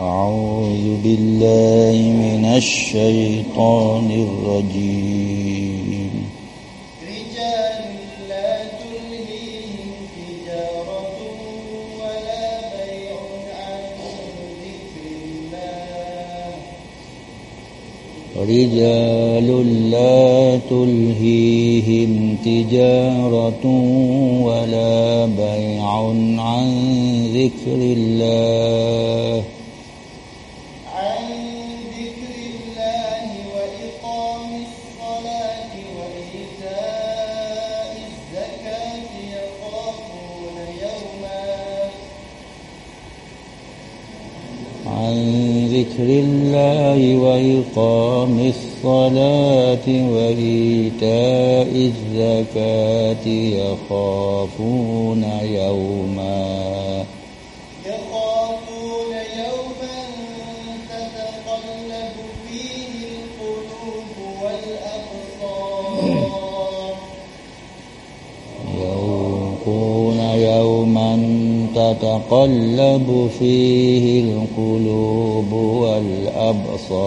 أعوذ بالله من الشيطان الرجيم. رجال لا تلهيهم تجارة ولا بيع عن ذكر الله. رجال لا تلهيهم تجارة ولا بيع عن ذكر الله. ذكر الله وإقام الصلاة وإيتاء الزكاة يخافون يوما. تتقلب فيه القلوب والأبصار.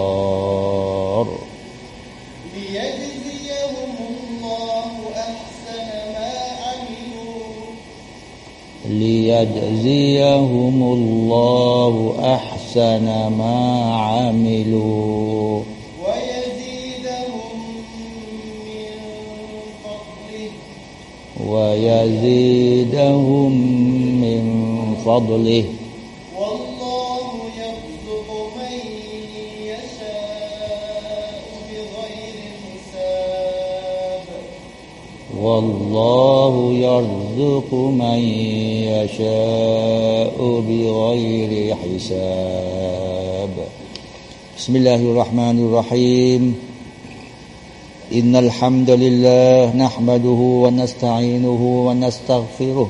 ليجزيهم الله أحسن ما عملوا. ليجزيهم الله أحسن ما عملوا. ويزيدهم من فضله والله يرزق من يشاء بغير حساب. والله يرزق من يشاء بغير حساب. بسم الله الرحمن الرحيم. إن الحمد لله نحمده ونستعينه ونستغفره.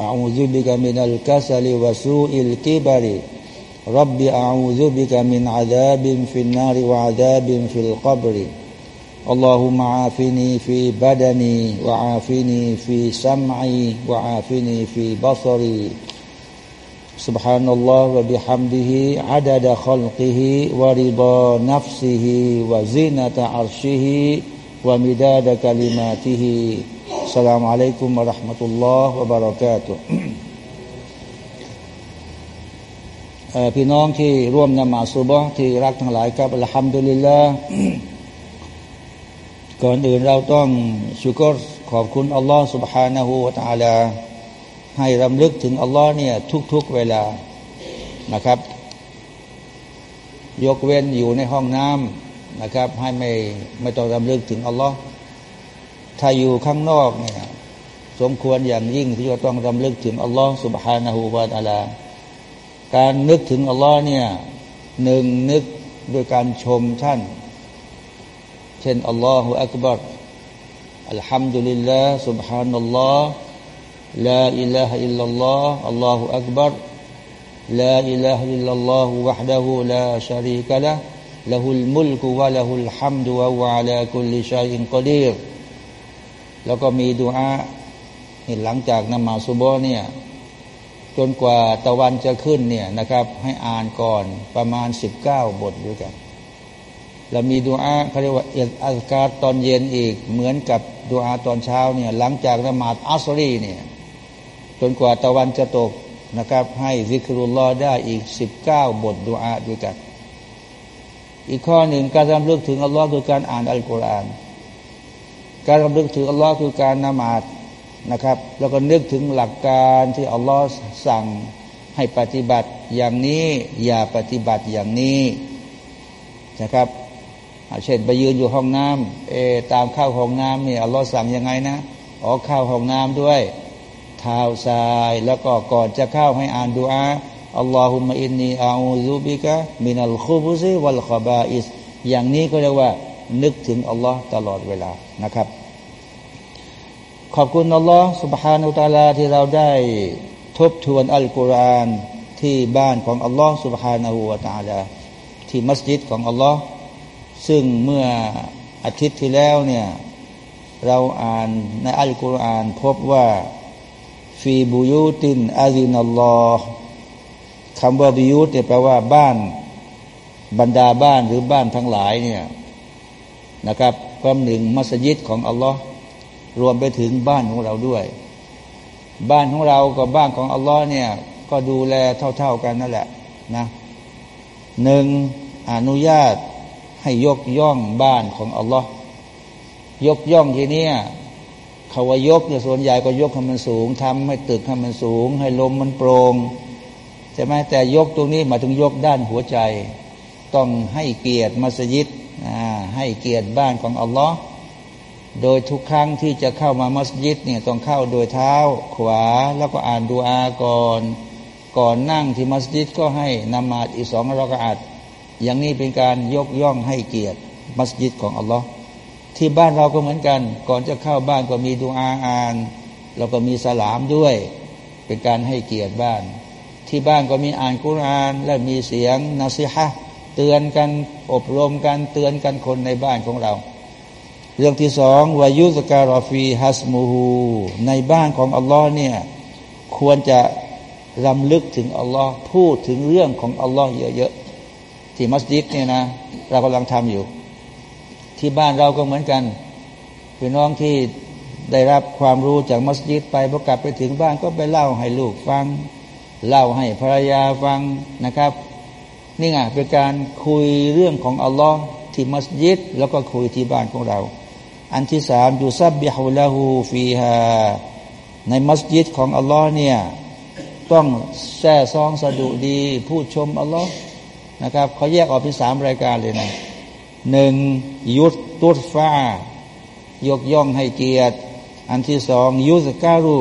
أعوذ بك من الكسل وسوء الكبر. رب أعوذ بك من عذاب في النار وعذاب في القبر. اللهم عافني في بدني وعافني في سمعي وعافني في بصري. سبحان الله وبحمده عدد خلقه ورضا نفسه وزينة عرشه ومداد كلماته. السلام عليكم ورحمة الله وبركاته เอ่อพี่น้องที่ร่วมนมาสุบฮ์ที่รักทั้งหลายครับอัลฮัมดุลิลลาห์ ก่อนอื่นเราต้องชุกรขอบคุณอัลลอฮ์ سبحانه และ تعالى ให้รำลึกถึงอัลลอฮ์เนี่ยทุกๆเวลานะครับ ยกเว้นอยู่ในห้องน้ำนะครับ ให้ไม่ไม่ต้องรำลึกถึงอัลลอฮ์ ถ้าอยู่ข้างนอกเนี่ยสมควรอย่างยิ่งที่จะต้องรำลึกถึงอัลลอฮ์สุบฮานาหูวาตาลา การนึกถึงอัลลอฮ์เนี่ยหนึ่งนึกด้วยการชมท่าน เช่นอัลลอฮฺอัลกุบะรالحمد لله سبحان الله لا إله إلا الله الله أكبر لا إله إلا الله وحده لا شريك له له الملك وله الحمد وهو على كل شيء قدير แล้วก็มีดูอาเห็นหลังจากนมาซซุโบฮ์เนี่ยจนกว่าตะวันจะขึ้นเนี่ยนะครับ ให้อ่านก่อนประมาณ 19 บทด้วยกัน แล้วมีดูอาเขาเรียกว่าเอดอัลกาตอนเย็นอีกเหมือนกับดูอาตอนเช้าเนี่ยหลังจากนมาอัสรีเนี่ยจนกว่าตะวันจะตกนะครับ ให้ซิกรุลลอได้อีก 19 บทดูอาด้วยกัน อีกข้อหนึ่งการรำลึกถึงอัลลอฮ์คือการอ่านอัลกุรอาน การรำลึกถึงอัลลอฮ์คือการนมาดนะครับ แล้วก็นึกถึงหลักการที่อัลลอฮ์สั่งให้ปฏิบัติอย่างนี้ อย่าปฏิบัติอย่างนี้นะครับเช่นไปยืนอยู่ห้องน้ำเอตามเข้าห้องน้ำนี่อัลลอฮ์สั่งยังไงนะออเข้าห้องน้ำด้วยเท้าซ้ายแล้วก็ก่อนจะเข้าให้อ่านดูอาอัลลอฮุมะอินนีอาอูซุบิกะมินัลคุบุซิวัลขบาอิสอย่างนี้ก็เรียกว่า นึกถึงอัลลอฮ์ตลอดเวลานะครับ ขอบคุณอัลลอฮ์สุบฮานุตาลาที่เราได้ทบทวนอัลกุรอานที่บ้านของอัลลอฮ์สุบฮานาหูวาตาลาที่มัสยิดของอัลลอฮ์ซึ่งเมื่ออาทิตย์ที่แล้วเนี่ยเราอ่านในอัลกุรอานพบว่าฟีบุยูตินอาซินัลลอฮ์คำว่าบุยูตเนี่ยแปลว่าบ้านบรรดาบ้านหรือบ้านทั้งหลายเนี่ย นะครับก็หนึ่งมัสยิดของอัลลอฮ์รวมไปถึงบ้านของเราด้วย บ้านของเรากับบ้านของอัลลอฮ์เนี่ยก็ดูแลเท่า ๆกันนั่นแหละนะหนึ่งอนุญาตให้ยกย่องบ้านของอัลลอฮ์ยกย่องทีนี้เขาวายกเนี่ยส่วนใหญ่ก็ยกให้มันสูงทำให้ตึกให้มันสูง ให้ลมมันโปรง่งใช่ไหมแต่ยกตรงนี้มาถึงยกด้านหัวใจ ต้องให้เกียรติมัสยิด ให้เกียรติบ้านของอัลลอฮ์โดยทุกครั้งที่จะเข้ามามัสยิดเนี่ยต้องเข้าโดยเท้าขวาแล้วก็อ่านดูอาก่อน ก่อนนั่งที่มัสยิดก็ให้นามาดอีกสองรากาดอย่างนี้เป็นการยกย่องให้เกียรติมัสยิดของอัลลอฮ์ที่บ้านเราก็เหมือนกัน ก่อนจะเข้าบ้านก็มีดูอาอ่านแล้วก็มีสลามด้วย เป็นการให้เกียรติบ้าน ที่บ้านก็มีอ่านกุราน และมีเสียงนาซิฮะ เตือนกันอบรมกันเตือนกันคนในบ้านของเรา เรื่องที่สองวายุสการอฟีฮัสมูฮูในบ้านของอัลลอฮ์เนี่ยควรจะรำลึกถึงอัลลอฮ์พูดถึงเรื่องของอัลลอฮ์เยอะๆที่มัสยิดเนี่ยนะเรากำลังทำอยู่ ที่บ้านเราก็เหมือนกันพี่น้องที่ได้รับความรู้จากมัสยิดไปพอกลับไปถึงบ้านก็ไปเล่าให้ลูกฟัง เล่าให้ภรรยาฟังนะครับ นี่ไงเป็นการคุยเรื่องของอัลลอฮ์ที่มัสยิดแล้วก็คุยที่บ้านของเรา อันที่สามยูซับบิฮุลาหูฟีฮาในมัสยิดของอัลลอฮ์เนี่ยต้องแซ่ซองสะดุดี พูดชมอัลลอฮ์นะครับเขาแยกออกเป็นสามรายการเลยนะหนึ่งยุดตุดฟ้ายกย่องให้เกียรติ อันที่สองยุสการู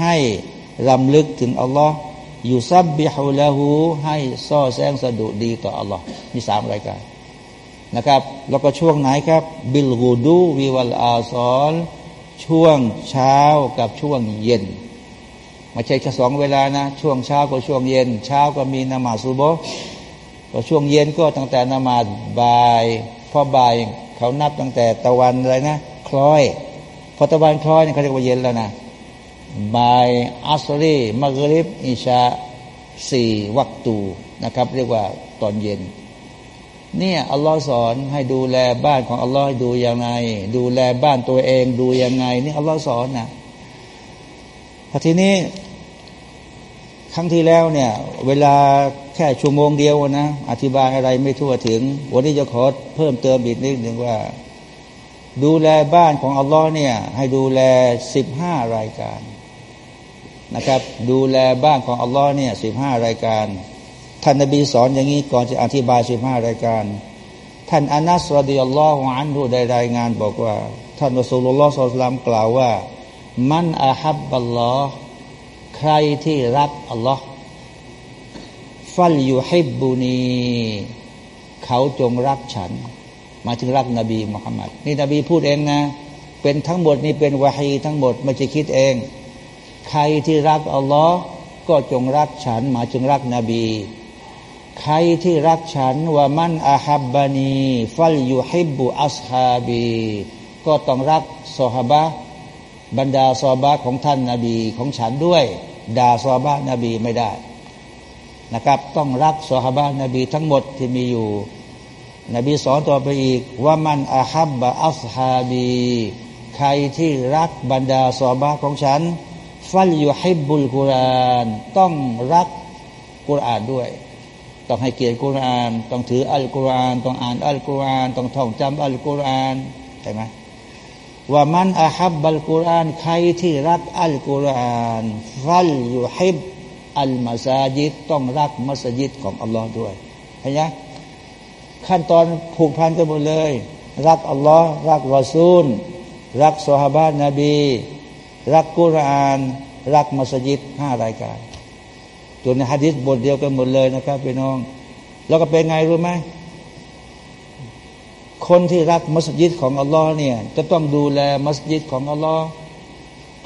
ให้รำลึกถึงอัลลอฮ์ ยู่ซับบิฮุละหูให้ซ่อแซงสะดุดีต่ออัลลอฮ์มีสามรายการนะครับ แล้วก็ช่วงไหนครับ บิลกูดูวิวัลอาซอลช่วงเช้ากับช่วงเย็นไม่ใช่แค่สองเวลานะ ช่วงเช้ากับช่วงเย็น เช้าก็มีนมาซูโบก็ช่วงเย็นก็ตั้งแต่นมาบ่ายพอบ่ายเขานับตั้งแต่ตะวันอะไรนะ คล้อย พอตะวันคล้อยนี่ยเขาเรียกว่าเย็นแล้วนะ บายอัสรีมักริบอิชาสี่วักตูนะครับ เรียกว่าตอนเย็น เนี่ยอัลลอฮ์สอนให้ดูแลบ้านของอัลลอฮ์ดูยังไง ดูแลบ้านตัวเองดูยังไง นี่อัลลอฮ์สอนนะพอทีนี้ครั้งที่แล้วเนี่ย เวลาแค่ชั่วโมงเดียวนะ อธิบายอะไรไม่ทั่วถึง วันนี้จะขอเพิ่มเติมอีกนิดหนึ่งว่า ดูแลบ้านของอัลลอฮ์เนี่ย ให้ดูแลสิบห้ารายการ นะครับ ดูแลบ้านของอัลลอฮ์เนี่ยสิบห้ารายการ ท่านนบีสอนอย่างนี้ก่อนจะอธิบายสิบห้ารายการ ท่านอานัสรดิยัลลอฮุอันดูได้รายงานบอกว่า ท่านรอสูลุลลอฮ์สุลตามกล่าวว่า มันอาฮับบัลลอฮ์ใครที่รักอัลลอฮ์ฟัลยูฮิบบุนีเขาจงรักฉันมาถึงรักนบีมุฮัมมัดนี่นบีพูดเองนะ เป็นทั้งหมดนี่เป็นวาฮีทั้งหมดไม่ใช่คิดเอง ใครที่รักอัลลอฮ์ก็จงรักฉันหมายถึงรักนบี ใครที่รักฉันว่ามันอาฮับบานีฟัลยูฮิบุอัสฮาบี ก็ต้องรักซอฮาบะบรรดาซอบะของท่านนาบีของฉันด้วยด่าซอบะนบีไม่ได้นะครับ ต้องรักซอฮาบะนบีทั้งหมดที่มีอยู่ นบีสอนต่อไปอีก ว่ามันอาฮับบะอัสฮาบี ใครที่รักบรรดาซอบะของฉัน ฟัลยูฮิบุลกุรานต้องรักกุรานด้วย ต้องให้เกียรติกุรอาน ต้องถืออัลกุรอาน ต้องอ่านอัลกุรอาน ต้องท่องจำอัลกุรอานใช่ไหมว่ามันอาฮับบัลกุรอานใครที่รักอัลกุรอานฟัลยูฮิบอัลมาซาจิดต้องรักมัสยิดของอัลลอฮ์ด้วยเห็นไหมขั้นตอนผูกพันกันหมดเลย รักอัลลอฮ์รักรอซูล รักสฮาบะนบี รักกุรอานรักมัสยิดห้ารายการตัวในฮะดิษบทเดียวกันหมดเลยนะครับพี่น้อง แล้วก็เป็นไงรู้ไหมคนที่รักมัสยิดของอัลลอฮ์เนี่ยจะต้องดูแลมัสยิดของอัลลอฮ์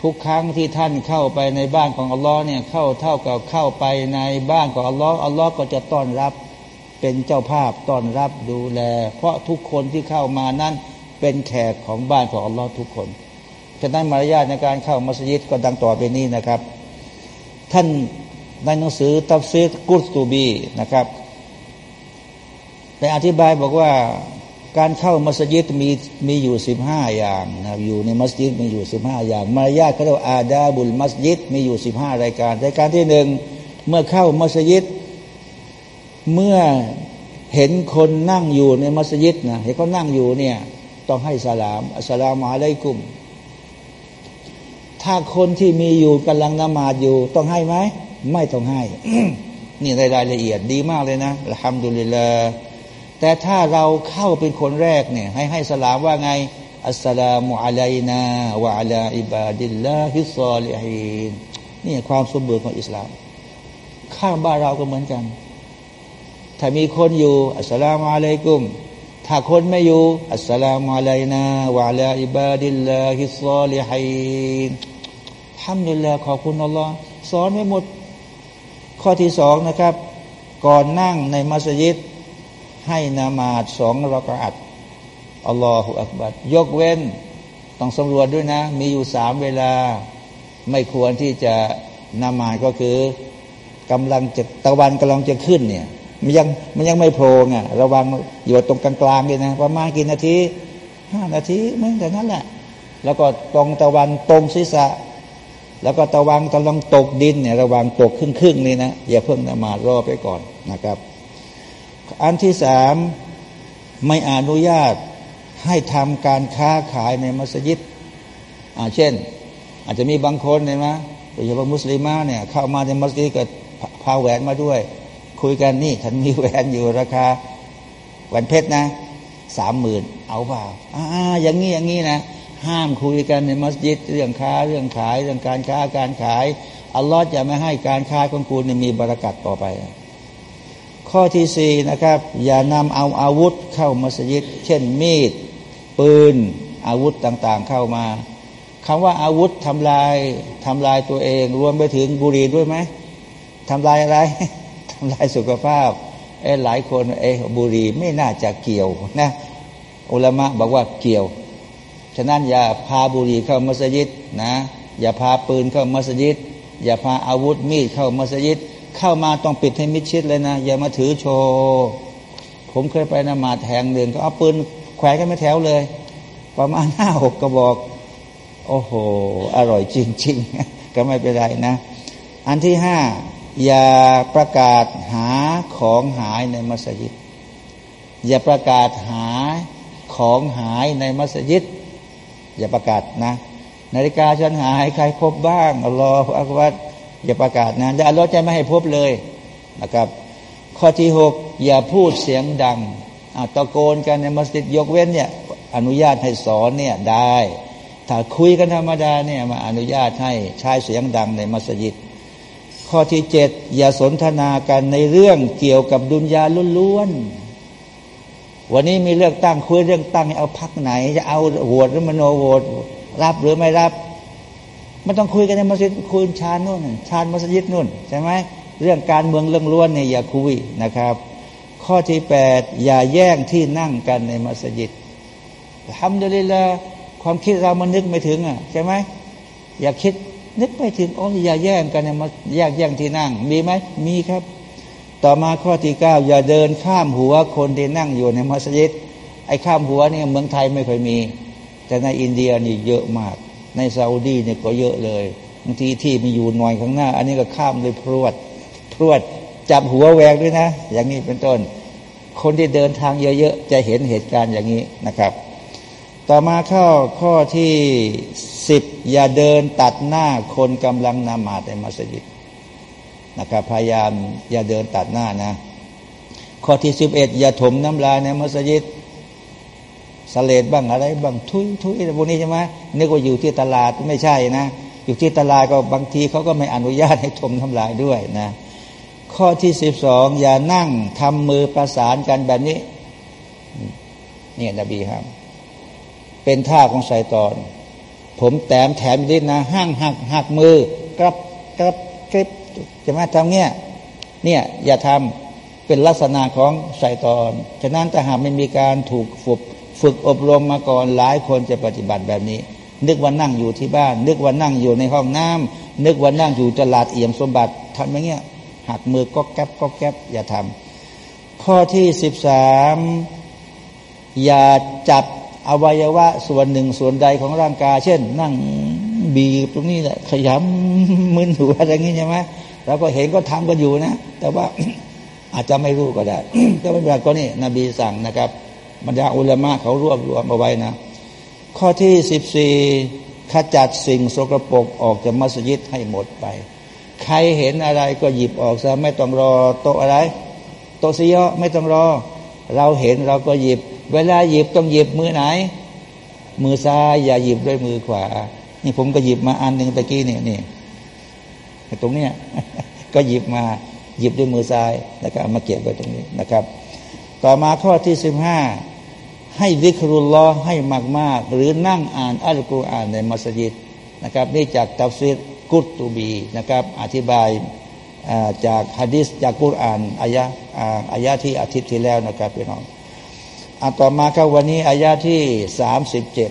ทุกครั้งที่ท่านเข้าไปในบ้านของอัลลอฮ์เนี่ยเข้าเท่ากับเข้าไปในบ้านของอัลลอฮ์อัลลอฮ์ก็จะต้อนรับเป็นเจ้าภาพต้อนรับดูแล เพราะทุกคนที่เข้ามานั้นเป็นแขกของบ้านของอัลลอฮ์ทุกคน ฉะนั้นมารยาทในการเข้ามัสยิดก็ดังต่อไปนี้นะครับ ท่านในหนังสือตัฟซีดกุรตูบีนะครับได้อธิบายบอกว่าการเข้ามัสยิดมีมีอยู่สิบห้าอย่างนะอยู่ในมัสยิดมีอยู่สิบห้าอย่าง มารยาทเขาเรียกอาดาบุลมัสยิดมีอยู่สิบห้ารายการรายการที่หนึ่งเมื่อเข้ามัสยิด เมื่อเห็นคนนั่งอยู่ในมัสยิดนะเห็นเขานั่งอยู่เนี่ยต้องให้สลามอัสลามุอะลัยกุม ถ้าคนที่มีอยู่กำลังนมาดอยู่ ต้องให้ไหม ไม่ต้องให้ นี่ในรายละเอียดดีมากเลยนะทำดุลิลลาแต่ถ้าเราเข้าเป็นคนแรกเนี่ย ให้ให้สลามว่าไง อัสสลามุอะลัยนาวะอะลาอิบาดิลลาฮิซอลิฮีนนี่ความสมบูรณ์ของอิสลาม ข้างบ้านเราก็เหมือนกัน ถ้ามีคนอยู่ อัสสลามุอะลัยกุม ถ้าคนไม่อยู่ อัสสลามุอะลัยนาวะอะลาอิบาดิลลาฮิซอลิฮีน ทำดุลิลลาขอบคุณอัลลอฮ์สอนไว้หมด ข้อที่สองนะครับ ก่อนนั่งในมัสยิด ให้นามาดสองรากอัดอัลลอฮฺอักบัดยกเว้นต้องสำรวจด้วยนะ มีอยู่สามเวลา ไม่ควรที่จะนามาดก็คือกำลังจะตะวันกำลังจะขึ้นเนี่ยมันยังมันยังไม่โผล่ไงระวังอยู่ตรงกลางๆเลยนะประมาณกี่นาทีห้านาทีเมื่แต่นั้นแหละ แล้วก็ตรงตะวันตรงศีรษะ แล้วก็ตะวันกำลังตกดินเนี่ยระวังตกครึ่งๆนี่นะอย่าเพิ่งนมารอไปก่อนนะครับ อันที่สามไม่อนุญาตให้ทำการค้าขายในมัสยิดอ่าเช่น อาจจะมีบางคนเห็นไหมโดยเฉพาะมุสลิมาเนี่ยเข้ามาในมัสยิดก็พาแหวนมาด้วย คุยกันนี่ฉันมีแหวนอยู่ราคาแหวนเพชรนะสามหมื่นเอาเปล่าอ่าอย่างนี้อย่างนี้นะ ห้ามคุยกันในมัสยิดเรื่องค้าเรื่องขายเรื่องการค้าการขายอัลลอฮ์จะไม่ให้การค้าของคุณมีบรากัดต่อไป ข้อที่สี่นะครับ อย่านำเอาอาวุธเข้ามัสยิด เช่นมีด ปืน อาวุธต่างๆเข้ามาคำว่าอาวุธทำลายทำลายตัวเอง รวมไปถึงบุหรี่ด้วยไหมทำลายอะไรทำลายสุขภาพเอหลายคนเอบุหรี่ไม่น่าจะเกี่ยวนะอุลามะบอกว่าเกี่ยวะนั้นอย่าพาบุหรี่เข้ามัสยิดนะอย่าพาปืนเข้ามัสยิด อย่าพาอาวุธมีดเข้ามัสยิด เข้ามาต้องปิดให้มิดชิดเลยนะ อย่ามาถือโชว์ผมเคยไปนมาแทงหนึ่งก็เอาปืนแขวนกันไม่แถวเลย ประมาณห้าหกกระบอก โอ้โห อร่อยจริง ๆ ก็ไม่เป็นไรนะ อันที่ห้าอย่าประกาศหาของหายในมัสยิด อย่าประกาศหาของหายในมัสยิด อย่าประกาศนะนาฬิกาฉันหายใครพบบ้างอัลลอฮฺอักบัรอย่าประกาศนะและอัลลอฮ์จะไม่ให้พบเลยนะครับ ข้อที่หกอย่าพูดเสียงดังตะโกนกันในมัสยิดยกเว้นเนี่ยอนุญาตให้สอนเนี่ยได้ ถ้าคุยกันธรรมดาเนี่ยมาอนุญาตให้ใช้เสียงดังในมัสยิด ข้อที่เจ็ดอย่าสนทนากันในเรื่องเกี่ยวกับดุนยาล้วนๆ วันนี้มีเรื่องตั้งคุยเรื่องตั้งเอาพักไหน จะเอาโหวตหรือมโนโหวตรับหรือไม่รับมันต้องคุยกันในมัสยิดคุยชาญนู่นชาญมัสยิดนู่นใช่ไหมเรื่องการเมืองเรื่องล้วนเนี่ยอย่าคุยนะครับ ข้อที่แปดอย่าแย่งที่นั่งกันในมัสยิดทำเดลิละความคิดเรามันนึกไม่ถึงอะใช่ไหมอย่าคิดนึกไปถึงอ๋ออย่าแย่งกันในมัสแยกแย่งที่นั่ง มีไหมมีครับ ต่อมาข้อที่เก้าอย่าเดินข้ามหัวคนที่นั่งอยู่ในมัสยิดไอ้ข้ามหัวเนี่ยเมืองไทยไม่เคยมี แต่ในอินเดียนี่เยอะมาก ในซาอุดีเนี่ยก็เยอะเลยบางทีที่มีอยู่หน่อยข้างหน้า อันนี้ก็ข้ามเลยพรวดพรวดจับหัวแหวกด้วยนะ อย่างนี้เป็นต้น คนที่เดินทางเยอะๆจะเห็นเหตุการณ์อย่างนี้นะครับ ต่อมาเข้าข้อที่สิบอย่าเดินตัดหน้าคนกำลังนมาดในมัสยิด นะครับพยายามอย่าเดินตัดหน้านะ ข้อที่สิบเอ็ดอย่าถมน้ำลายในมัสยิดสเลดบ้างอะไรบ้างทุยทุยพวกนี้ใช่ไหมนึกว่าอยู่ที่ตลาดไม่ใช่นะ อยู่ที่ตลาดก็บางทีเขาก็ไม่อนุญาตให้ถมน้ำลายด้วยนะ ข้อที่สิบสองอย่านั่งทำมือประสานกันแบบนี้เนี่ยนบีครับ เป็นท่าของไซตอน ผมแต้มแถมนิดนะห้างหักหักมือกรับกรับกริบ จะมาทำเงี้ยเนี่ยอย่าทำเป็นลักษณะของไซตอนฉะนั้นถ้าหากไม่มีการถูกฝึกฝึกอบรมมาก่อนหลายคนจะปฏิบัติแบบนี้ นึกว่านั่งอยู่ที่บ้าน นึกว่านั่งอยู่ในห้องน้ำนึกว่านั่งอยู่ตลาดเอี่ยมสมบัติทำอย่างเงี้ยหักมือก็แก๊บก็แก๊บอย่าทำข้อที่สิบสามอย่าจับอวัยวะส่วนหนึ่งส่วนใดของร่างกาย เช่น นั่งบีบตรงนี้แหละขยำมึนหัวอะไรอย่างนี้ใช่ไหม เราก็เห็นก็ทำกันอยู่นะ แต่ว่าอาจจะไม่รู้ก็ได้แต่ไม่เป็นไรก็นี่นบีสั่งนะครับบรรดาอุลามะเขารวบรวมเอาไว้นะ ข้อที่สิบสี่ขจัดสิ่งสกปรกออกจากมัสยิดให้หมดไป ใครเห็นอะไรก็หยิบออกซะไม่ต้องรอโต๊ะอะไร โต๊ะซียไม่ต้องรอ เราเห็นเราก็หยิบ เวลาหยิบต้องหยิบมือไหน มือซ้ายอย่าหยิบด้วยมือขวา นี่ผมก็หยิบมาอันหนึ่งตะกี้เนี่ยนี่ตรงเนี้ย ก็หยิบมาหยิบด้วยมือซ้ายแล้วก็มาเก็บไว้ตรงนี้นะครับ ต่อมาข้อที่สิบห้าให้วิครุลลอให้มากมากหรือนั่งอ่านอัลกุรอานในมัสยิดนะครับ นี่จากตัฟซีรกุตตูบีนะครับ อธิบายจากฮะดิษจากกุรอานอายะอายะที่อาทิตย์ที่แล้วนะครับพี่น้องอ่ต่อมาครับวันนี้อายะที่สามสิบเจ็ด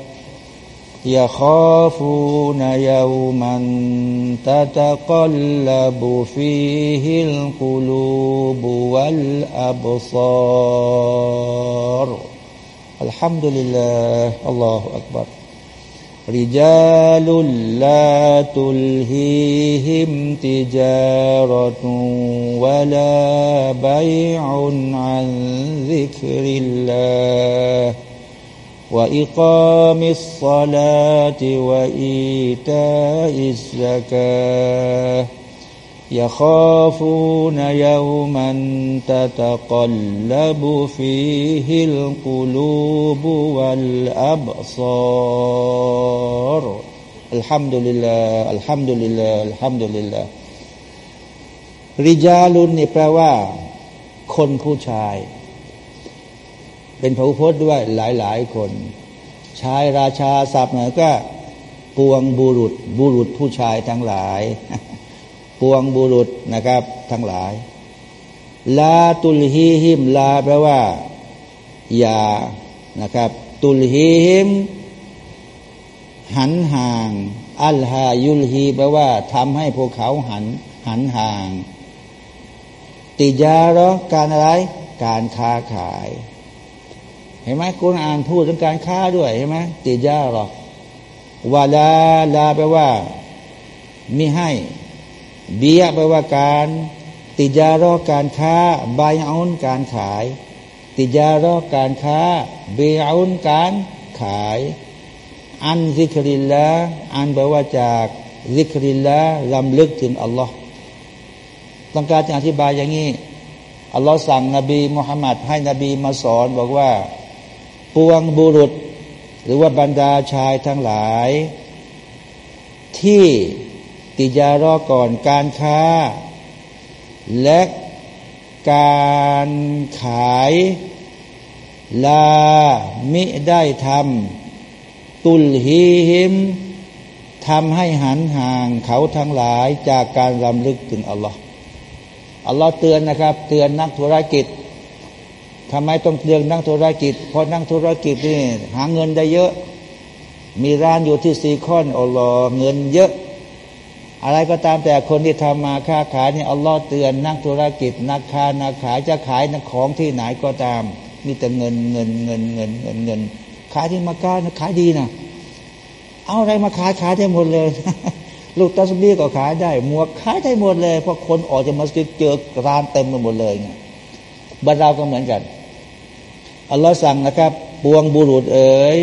يخافون يوما تتقلب فيه القلوب والأبصار. الحمد لله. الله أكبر. رجال لا تلهيهم تجارة ولا بيع عن ذكر الله. وإقام الصلاة وإيتاء الزكاة يخافون يوما تتقلب فيه القلوب والأبصار الحمد لله الحمد لله الحمد لله ริจาลุนนี่แปลว่า คนผู้ชาย เป็นพระพุทธด้วยหลาย ๆ คน ชายราชาศัพท์หน่อยก็ปวงบุรุษ บุรุษผู้ชายทั้งหลาย ปวงบุรุษนะครับทั้งหลาย ลาตุลฮีหิมลาแปลว่า อย่านะครับ ตุลฮีหิมหันห่าง อัลฮายุลฮีแปลว่าทำให้พวกเขาหัน หันห่าง ติยาระการอะไร การค้าขาย เห็นไหมกุณอ่านพูดถึงการค้าด้วยเห็นไหมติยาหรอกวาลาลาแปลว่ามีให้ เบียแปลว่าการติยารอการค้าบายอุนการขาย ติยารอการค้าเบียอุนการขาย อันซิกริลละอันแปลว่าจากซิกริลละลำลึกถึงอัลลอฮ์ต้องการจะอธิบายอย่างนี้อัลลอฮ์สั่งนบีมุฮัมมัดให้นบีมาสอนบอกว่า ปวงบุรุษ หรือว่าบรรดาชายทั้งหลาย ที่ติยารอก่อนการค้า และการขาย ลามิได้ทำตุลฮีหิมทำให้หันห่างเขาทั้งหลายจากการรำลึกถึงอัลลอฮ์อัลลอฮ์เตือนนะครับ เตือนนักธุรกิจ ทำไมต้องเลือกนั่งธุรกิจเพราะนั่งธุรกิจนี่หาเงินได้เยอะ มีร้านอยู่ที่ซีคอนอัลลอฮ์เงินเยอะ อะไรก็ตามแต่คนที่ทำมาค้าขายเนี่ยอัลลอฮ์เตือนนักธุรกิจ นักค้านักขายจะขายนักของที่ไหนก็ตาม มีแต่เงินเงินเงินเงินเงินเงินขายที่มาก้านะขายดีนะเอาอะไรมาขายขายได้หมดเลยลูกตัสบีก็ขายได้หมวกขายได้หมดเลยเพราะคนออกจากมัสยิดเจอร้านเต็มไปหมดเลยไงบ้านเราก็เหมือนกัน อัลลอฮ์สั่งนะครับ ปวงบุรุษเอ๋ย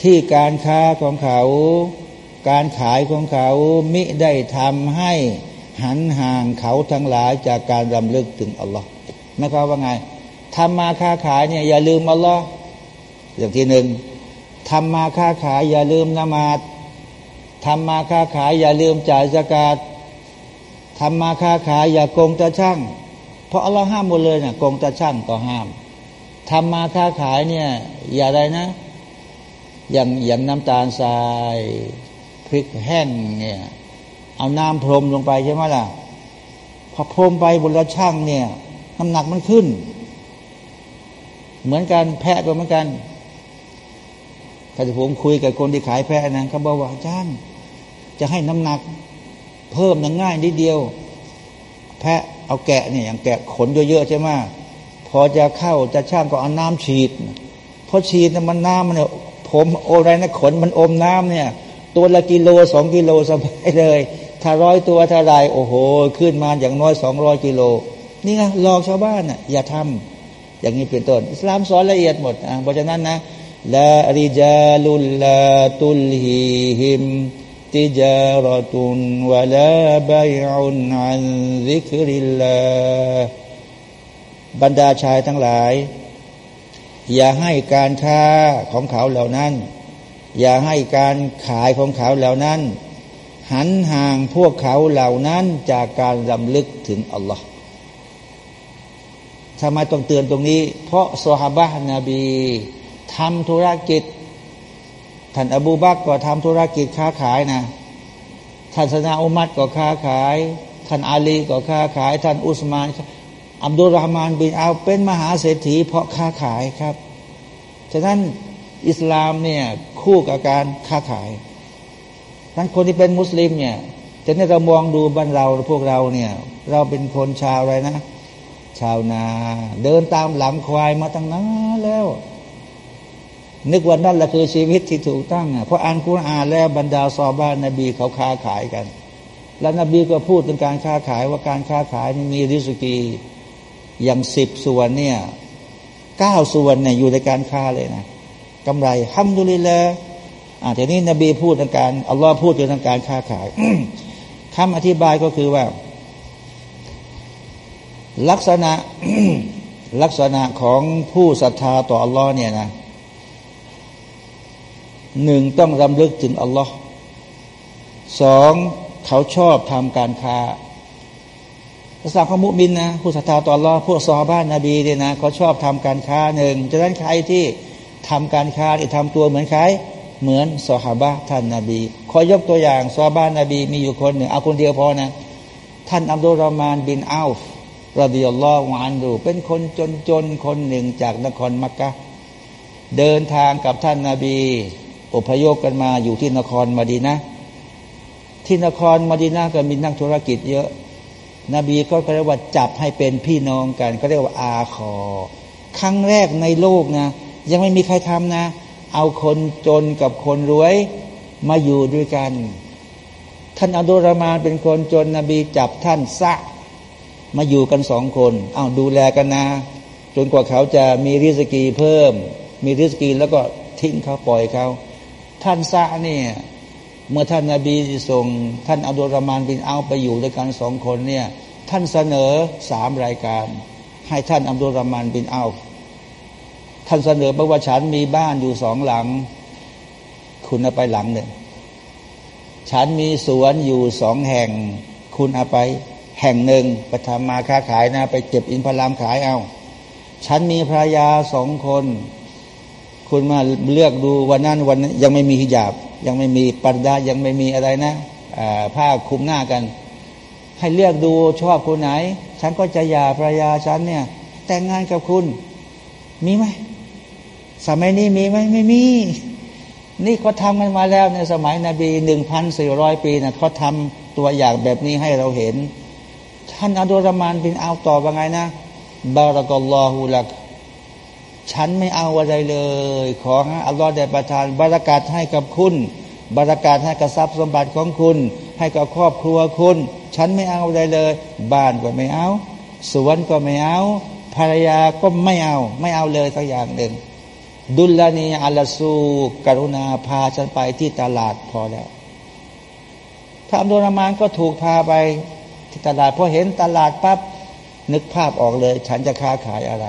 ที่การค้าของเขา การขายของเขามิได้ทำให้หันห่างเขาทั้งหลายจากการรำลึกถึงอัลลอฮ์นะครับว่าไงทำมาค้าขายเนี่ยอย่าลืมอัลลอฮ์อย่างที่หนึ่งทำมาค้าขายอย่าลืมนมาดทำมาค้าขายอย่าลืมจ่ายสกาดทำมาค้าขายอย่าโกงตาช่างเพราะอัลลอฮ์ห้ามหมดเลยนะโกงตาช่างก็ห้าม ทำมาค้าขายเนี่ย อย่าอะไรนะ อย่างอย่างน้ำตาลทรายพริกแห้งเนี่ย เอาน้ำพรมลงไปใช่ไหมล่ะ พอพรมไปบนระช่างเนี่ยน้ำหนักมันขึ้น เหมือนกันแพะก็เหมือนกันถ้าผมคุยกับคนที่ขายแพะนะเขาบอกว่าอาจารย์จะให้น้ำหนัก เพิ่มง่ายนิดเดียว แพะเอาแกะเนี่ยอย่างแกะขนเยอะๆใช่ไหม อจะเข้าจะช่างก็เอาน้ำฉีดพอฉีดนะมันน้ำมันเนี่ยผมโอไรนะขนมันอมน้ำเนี่ย ตัวละกิโลสองกิโลสบายเลย ถ้าร้อยตัวเท่าไรโอ้โห ขึ้นมาอย่างน้อยสองร้อยกิโล นี่ไงหลอกชาวบ้านน่ะอย่าทำอย่างนี้เป็นต้นอิสลามสอนละเอียดหมดอะเพราะฉะนั้นนะลาริจาลุลลาตุลฮีฮิมติจารตุนวะลา บรรรดาชายทั้งหลาย อย่าให้การค้าของเขาเหล่านั้น อย่าให้การขายของเขาเหล่านั้น หันห่างพวกเขาเหล่านั้นจากการลำลึกถึงอัลลอฮ์ทำไมต้องเตือนตรงนี้ เพราะสฮาบะนบีทำธุรกิจ ท่านอบูบักก็ทำธุรกิจค้าขายนะท่านสนาอุมัดก็ค้าขาย ท่านอาลีก็ค้าขาย ท่านอุสมาน อับดุลรามานบินอาเป็นมหาเศรษฐีเพราะค้าขายครับ ฉะนั้นอิสลามเนี่ยคู่กับการค้าขายทั้นคนที่เป็นมุสลิมเนี่ยจะเนี่ยเรามองดูบ้านเราพวกเราเนี่ย เราเป็นคนชาวอะไรนะ ชาวนา เดินตามหลังควายมาตั้งนานแล้ว นึกว่านั่นแหละคือชีวิตที่ถูกตั้งอะเพราะอ่านคุรอานแล้วบรรดาซอบ้านนบีเขาค้าขายกัน แล้วนบีก็พูดถึงการค้าขายว่าการค้าขายมีริสกี อย่างสิบส่วนเนี่ยเก้าส่วนเนี่ยอยู่ในการค้าเลยนะกำไรห้ามดุลิละอ่าทีนี้นบีพูดทางการอัลลอฮ์พูดถึงทางการค้าขายคำอธิบายก็คือว่า ลักษณะลักษณะของผู้ศรัทธาต่ออัลลอฮ์เนี่ยนะหนึ่งต้องรำลึกถึงอัลลอฮ์สองเขาชอบทำการค้า ภาษาของมุมินนะผู้ศรัทธาต่อรอพวกซอบ้านนบีเนี่ยนะเขาชอบทำการค้าหนึ่งฉะนั้นใครที่ทำการค้าที่ทำตัวเหมือนใครเหมือนซอฮาบะท่านนาบี ขอยกตัวอย่างซอบ้านนบีมีอยู่คนหนึ่งเอาคนเดียวพอนะ ท่านอับดุลรามานบินอัลฟรดิยัลลอฮฺวานดู เป็นคนจนๆคนหนึ่งจากนครมักกะ เดินทางกับท่านนาบี อพยพกันมาอยู่ที่นครมาดีนะ ที่นครมาดีนะก็มีนักธุรกิจเยอะ นบีก็เรียกว่าจับให้เป็นพี่น้องกัน ก็เรียกว่าอาคอ ครั้งแรกในโลกนะยังไม่มีใครทำนะ เอาคนจนกับคนรวยมาอยู่ด้วยกัน ท่านอับดุลรามานเป็นคนจนนบีจับท่านซะมาอยู่กันสองคนเอาดูแลกันนะ จนกว่าเขาจะมีริสกีเพิ่ม มีริสกีแล้วก็ทิ้งเขาปล่อยเขาท่านซะเนี่ย เมื่อท่านนาบีส่ง ท่านอับดุลรามานบินเอาไปอยู่ด้วยกันสองคนเนี่ยท่านเสนอสามรายการ ให้ท่านอับดุลรามานบินเอาท่านเสนอบอกว่าฉันมีบ้านอยู่สองหลัง คุณเอาไปหลังหนึ่งฉันมีสวนอยู่สองแห่ง คุณเอาไปแห่งหนึ่งไปทำมาค้าขายนะ ไปเก็บอินพลามขายเอา ฉันมีภรรยาสองคน คุณมาเลือกดูวันนั้นวันยังไม่มีหิญาบ ยังไม่มีปัรดายังไม่มีอะไรนะผ้าคลุมหน้ากัน ให้เลือกดูชอบคนไหน ฉันก็จะหย่าภรรยาฉันเนี่ย แต่งงานกับคุณ มีไหมสมัยนี้มีไหมไม่มี นี่เขาทำกันมาแล้วในสมัยนบีหนึ่งพันสี่ร้อยปีนะเขาทำตัวอย่างแบบนี้ให้เราเห็น ท่านอับดุลรามานบินเอาต่อว่าไงนะบารักัลลอฮุลัก ฉันไม่เอาอะไรเลย ขอให้อัลลอฮ์ได้ประทานบารักาศให้กับคุณบารักาศให้กับทรัพย์สมบัติของคุณ ให้กับครอบครัวคุณ ฉันไม่เอาอะไรเลย บ้านก็ไม่เอา สวนก็ไม่เอา ภรรยาก็ไม่เอา ไม่เอาเลยสักอย่างหนึ่ง ดุลลานีอัลสูกรุณาพาฉันไปที่ตลาดพอแล้วถ้าอับดุรามานก็ถูกพาไปที่ตลาดพอเห็นตลาดปั๊บนึกภาพออกเลย ฉันจะค้าขายอะไร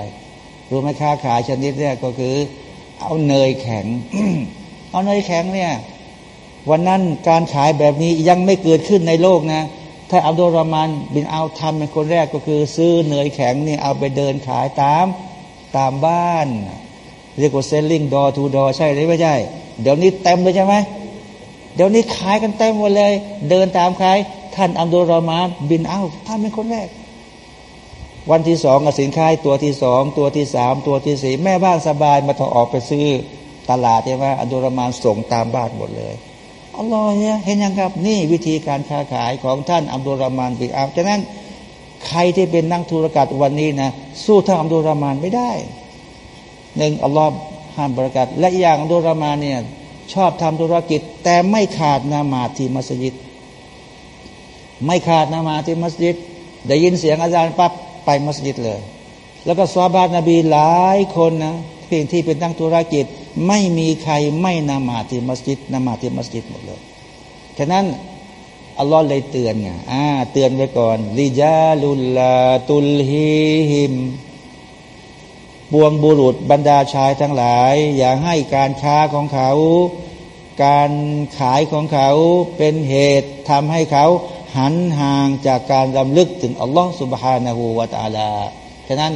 รู้ไหมค้าขายชนิดเนี่ยก็คือ เอาเนยแข็ง เอาเนยแข็งเนี่ย วันนั้นการขายแบบนี้ยังไม่เกิดขึ้นในโลกนะ ถ้าอับดุลรามานบินเอาทำเป็นคนแรกก็คือ ซื้อเนยแข็งนี่เอาไปเดินขายตามตามบ้าน เรียกว่าเซลลิงดอทูดอใช่หรือไม่ใช่ เดี๋ยวนี้เต็มเลยใช่ไหมเดี๋ยวนี้ขายกันเต็มหมดเลย เดินตามใครท่านอับดุลรามานบินเอาทำเป็นคนแรก วันที่สองสินค้าตัวที่สองตัวที่สามตัวที่สี่แม่บ้านสบายมาต้อออกไปซื้อตลาดใช่ไหมอัดุรมานส่งตามบ้านหมดเลยอัลลอฮ์เนี่ยเห็นยังครับนี่วิธีการค้าขายของท่านอับดุลรามานบิอาบฉะนั้นใครที่เป็นนักธุรกิจวันนี้นะสู้ท่านอับดุลรามานไม่ได้หนึ่งอัลลอฮ์ห้ามประกาศและอย่างอับดุลรามานเนี่ยชอบทำธุรกิจ แต่ไม่ขาดนามาที่มัสยิด ไม่ขาดนามาที่มัสยิดได้ยินเสียงอาจารย์ปั๊บ ไปมัสยิดเลย แล้วก็ซาบานนบีหลายคนนะเพียงที่เป็นตั้งธุรกิจ ไม่มีใครไม่นามาที่มัสยิดนามาที่มัสยิดหมดเลยฉะนั้นอัลลอฮ์เลยเตือนไงอ่าเตือนไว้ก่อนลิจาลุลลาตุลฮิฮิมบวงบุรุษบรรดาชายทั้งหลาย อย่าให้การค้าของเขา การขายของเขาเป็นเหตุทำให้เขา หันห่างจากการรำลึกถึงอัลลอฮ์สุบฮานาหูวาตาลา ฉะนั้น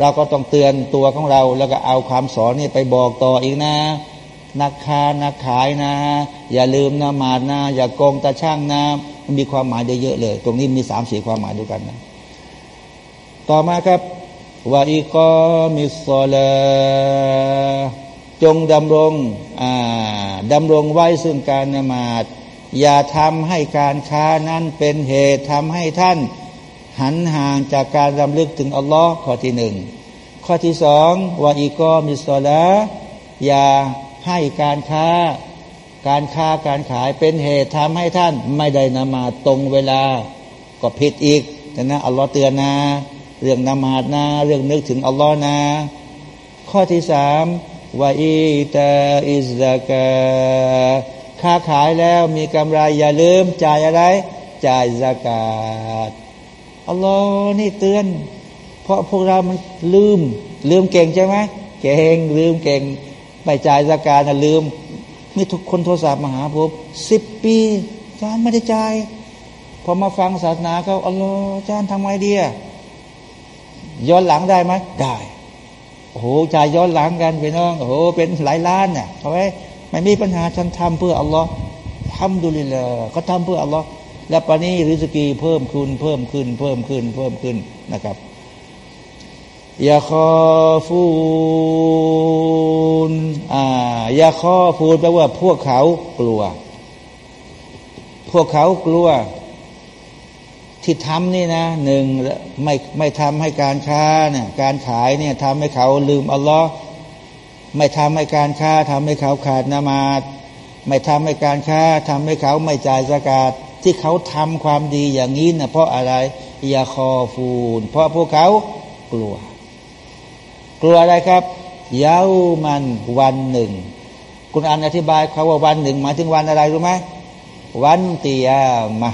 เราก็ต้องเตือนตัวของเรา แล้วก็เอาความสอนนี่ไปบอกต่ออีกนะ นักค้านักขายนะ อย่าลืมนะมาดนะ อย่าโกงตาช่างนะมันมีความหมายเยอะเลย ตรงนี้มีสามสี่ความหมายด้วยกันนะ ต่อมาครับว่าอีกอมิสซอลจงดำรงดำรงไว้ซึ่งการนมาด อย่าทำให้การค้านั้นเป็นเหตุทำให้ท่าน หันห่างจากการรำลึกถึงอัลลอฮ์ข้อที่หนึ่งข้อที่สองว่าอีกอมิสละอย่าให้การค้า การค้าการขายเป็นเหตุทำให้ท่านไม่ได้นมาตรงเวลาก็ผิดอีกแต่นะอัลลอฮ์เตือนนะเรื่องนมาดนะเรื่องนึกถึงอัลลอฮ์นะข้อที่สามว่าอีตาอิสกา ค้าขายแล้วมีกำไรอย่าลืมจ่ายอะไร จ่ายสกาดอัลลอฮ์นี่เตือน เพราะพวกเรามันลืม ลืมเก่งใช่ไหมเก่งลืมเก่งไปจ่ายสกาดนะลืมนี่ทุกคนโทรศัพท์มาหาผมสิบปีจารย์ไม่ได้จ่ายพอมาฟังศาสนาเขาอัลลอฮ์อาจารย์ทำไงดีอะย้อนหลังได้ไหมได้โอ้โหจ่ายย้อนหลังกันไปน้องโอ้โหเป็นหลายล้านเนี่ยเขาไว้ ไม่มีปัญหาฉันทำเพื่ออัลลอฮ์ทำดุลิลล์ก็ทำเพื่ออัลลอฮ์และปานี้ริสกีเพิ่มขึ้นเพิ่มขึ้น เพิ่มขึ้น เพิ่มขึ้นนะครับยาคอฟูนอ่ายาคอฟูนแปลว่าพวกเขากลัว พวกเขากลัว ที่ทำนี่นะหนึ่งไม่ไม่ทำให้การค้าเนี่ยการขายเนี่ยทำให้เขาลืมอัลลอฮ์ ไม่ทำให้การค้าทำให้เขาขาดนามาดไม่ทำให้การค้าทำให้เขาไม่จ่ายสกาดที่เขาทำความดีอย่างนี้นะเพราะอะไรยาคอฟูน เพราะพวกเขากลัว กลัวอะไรครับเย้ามันวันหนึ่ง คุณอ่านอธิบายเขาว่าวันหนึ่งหมายถึงวันอะไรรู้ไหมวันเตียมา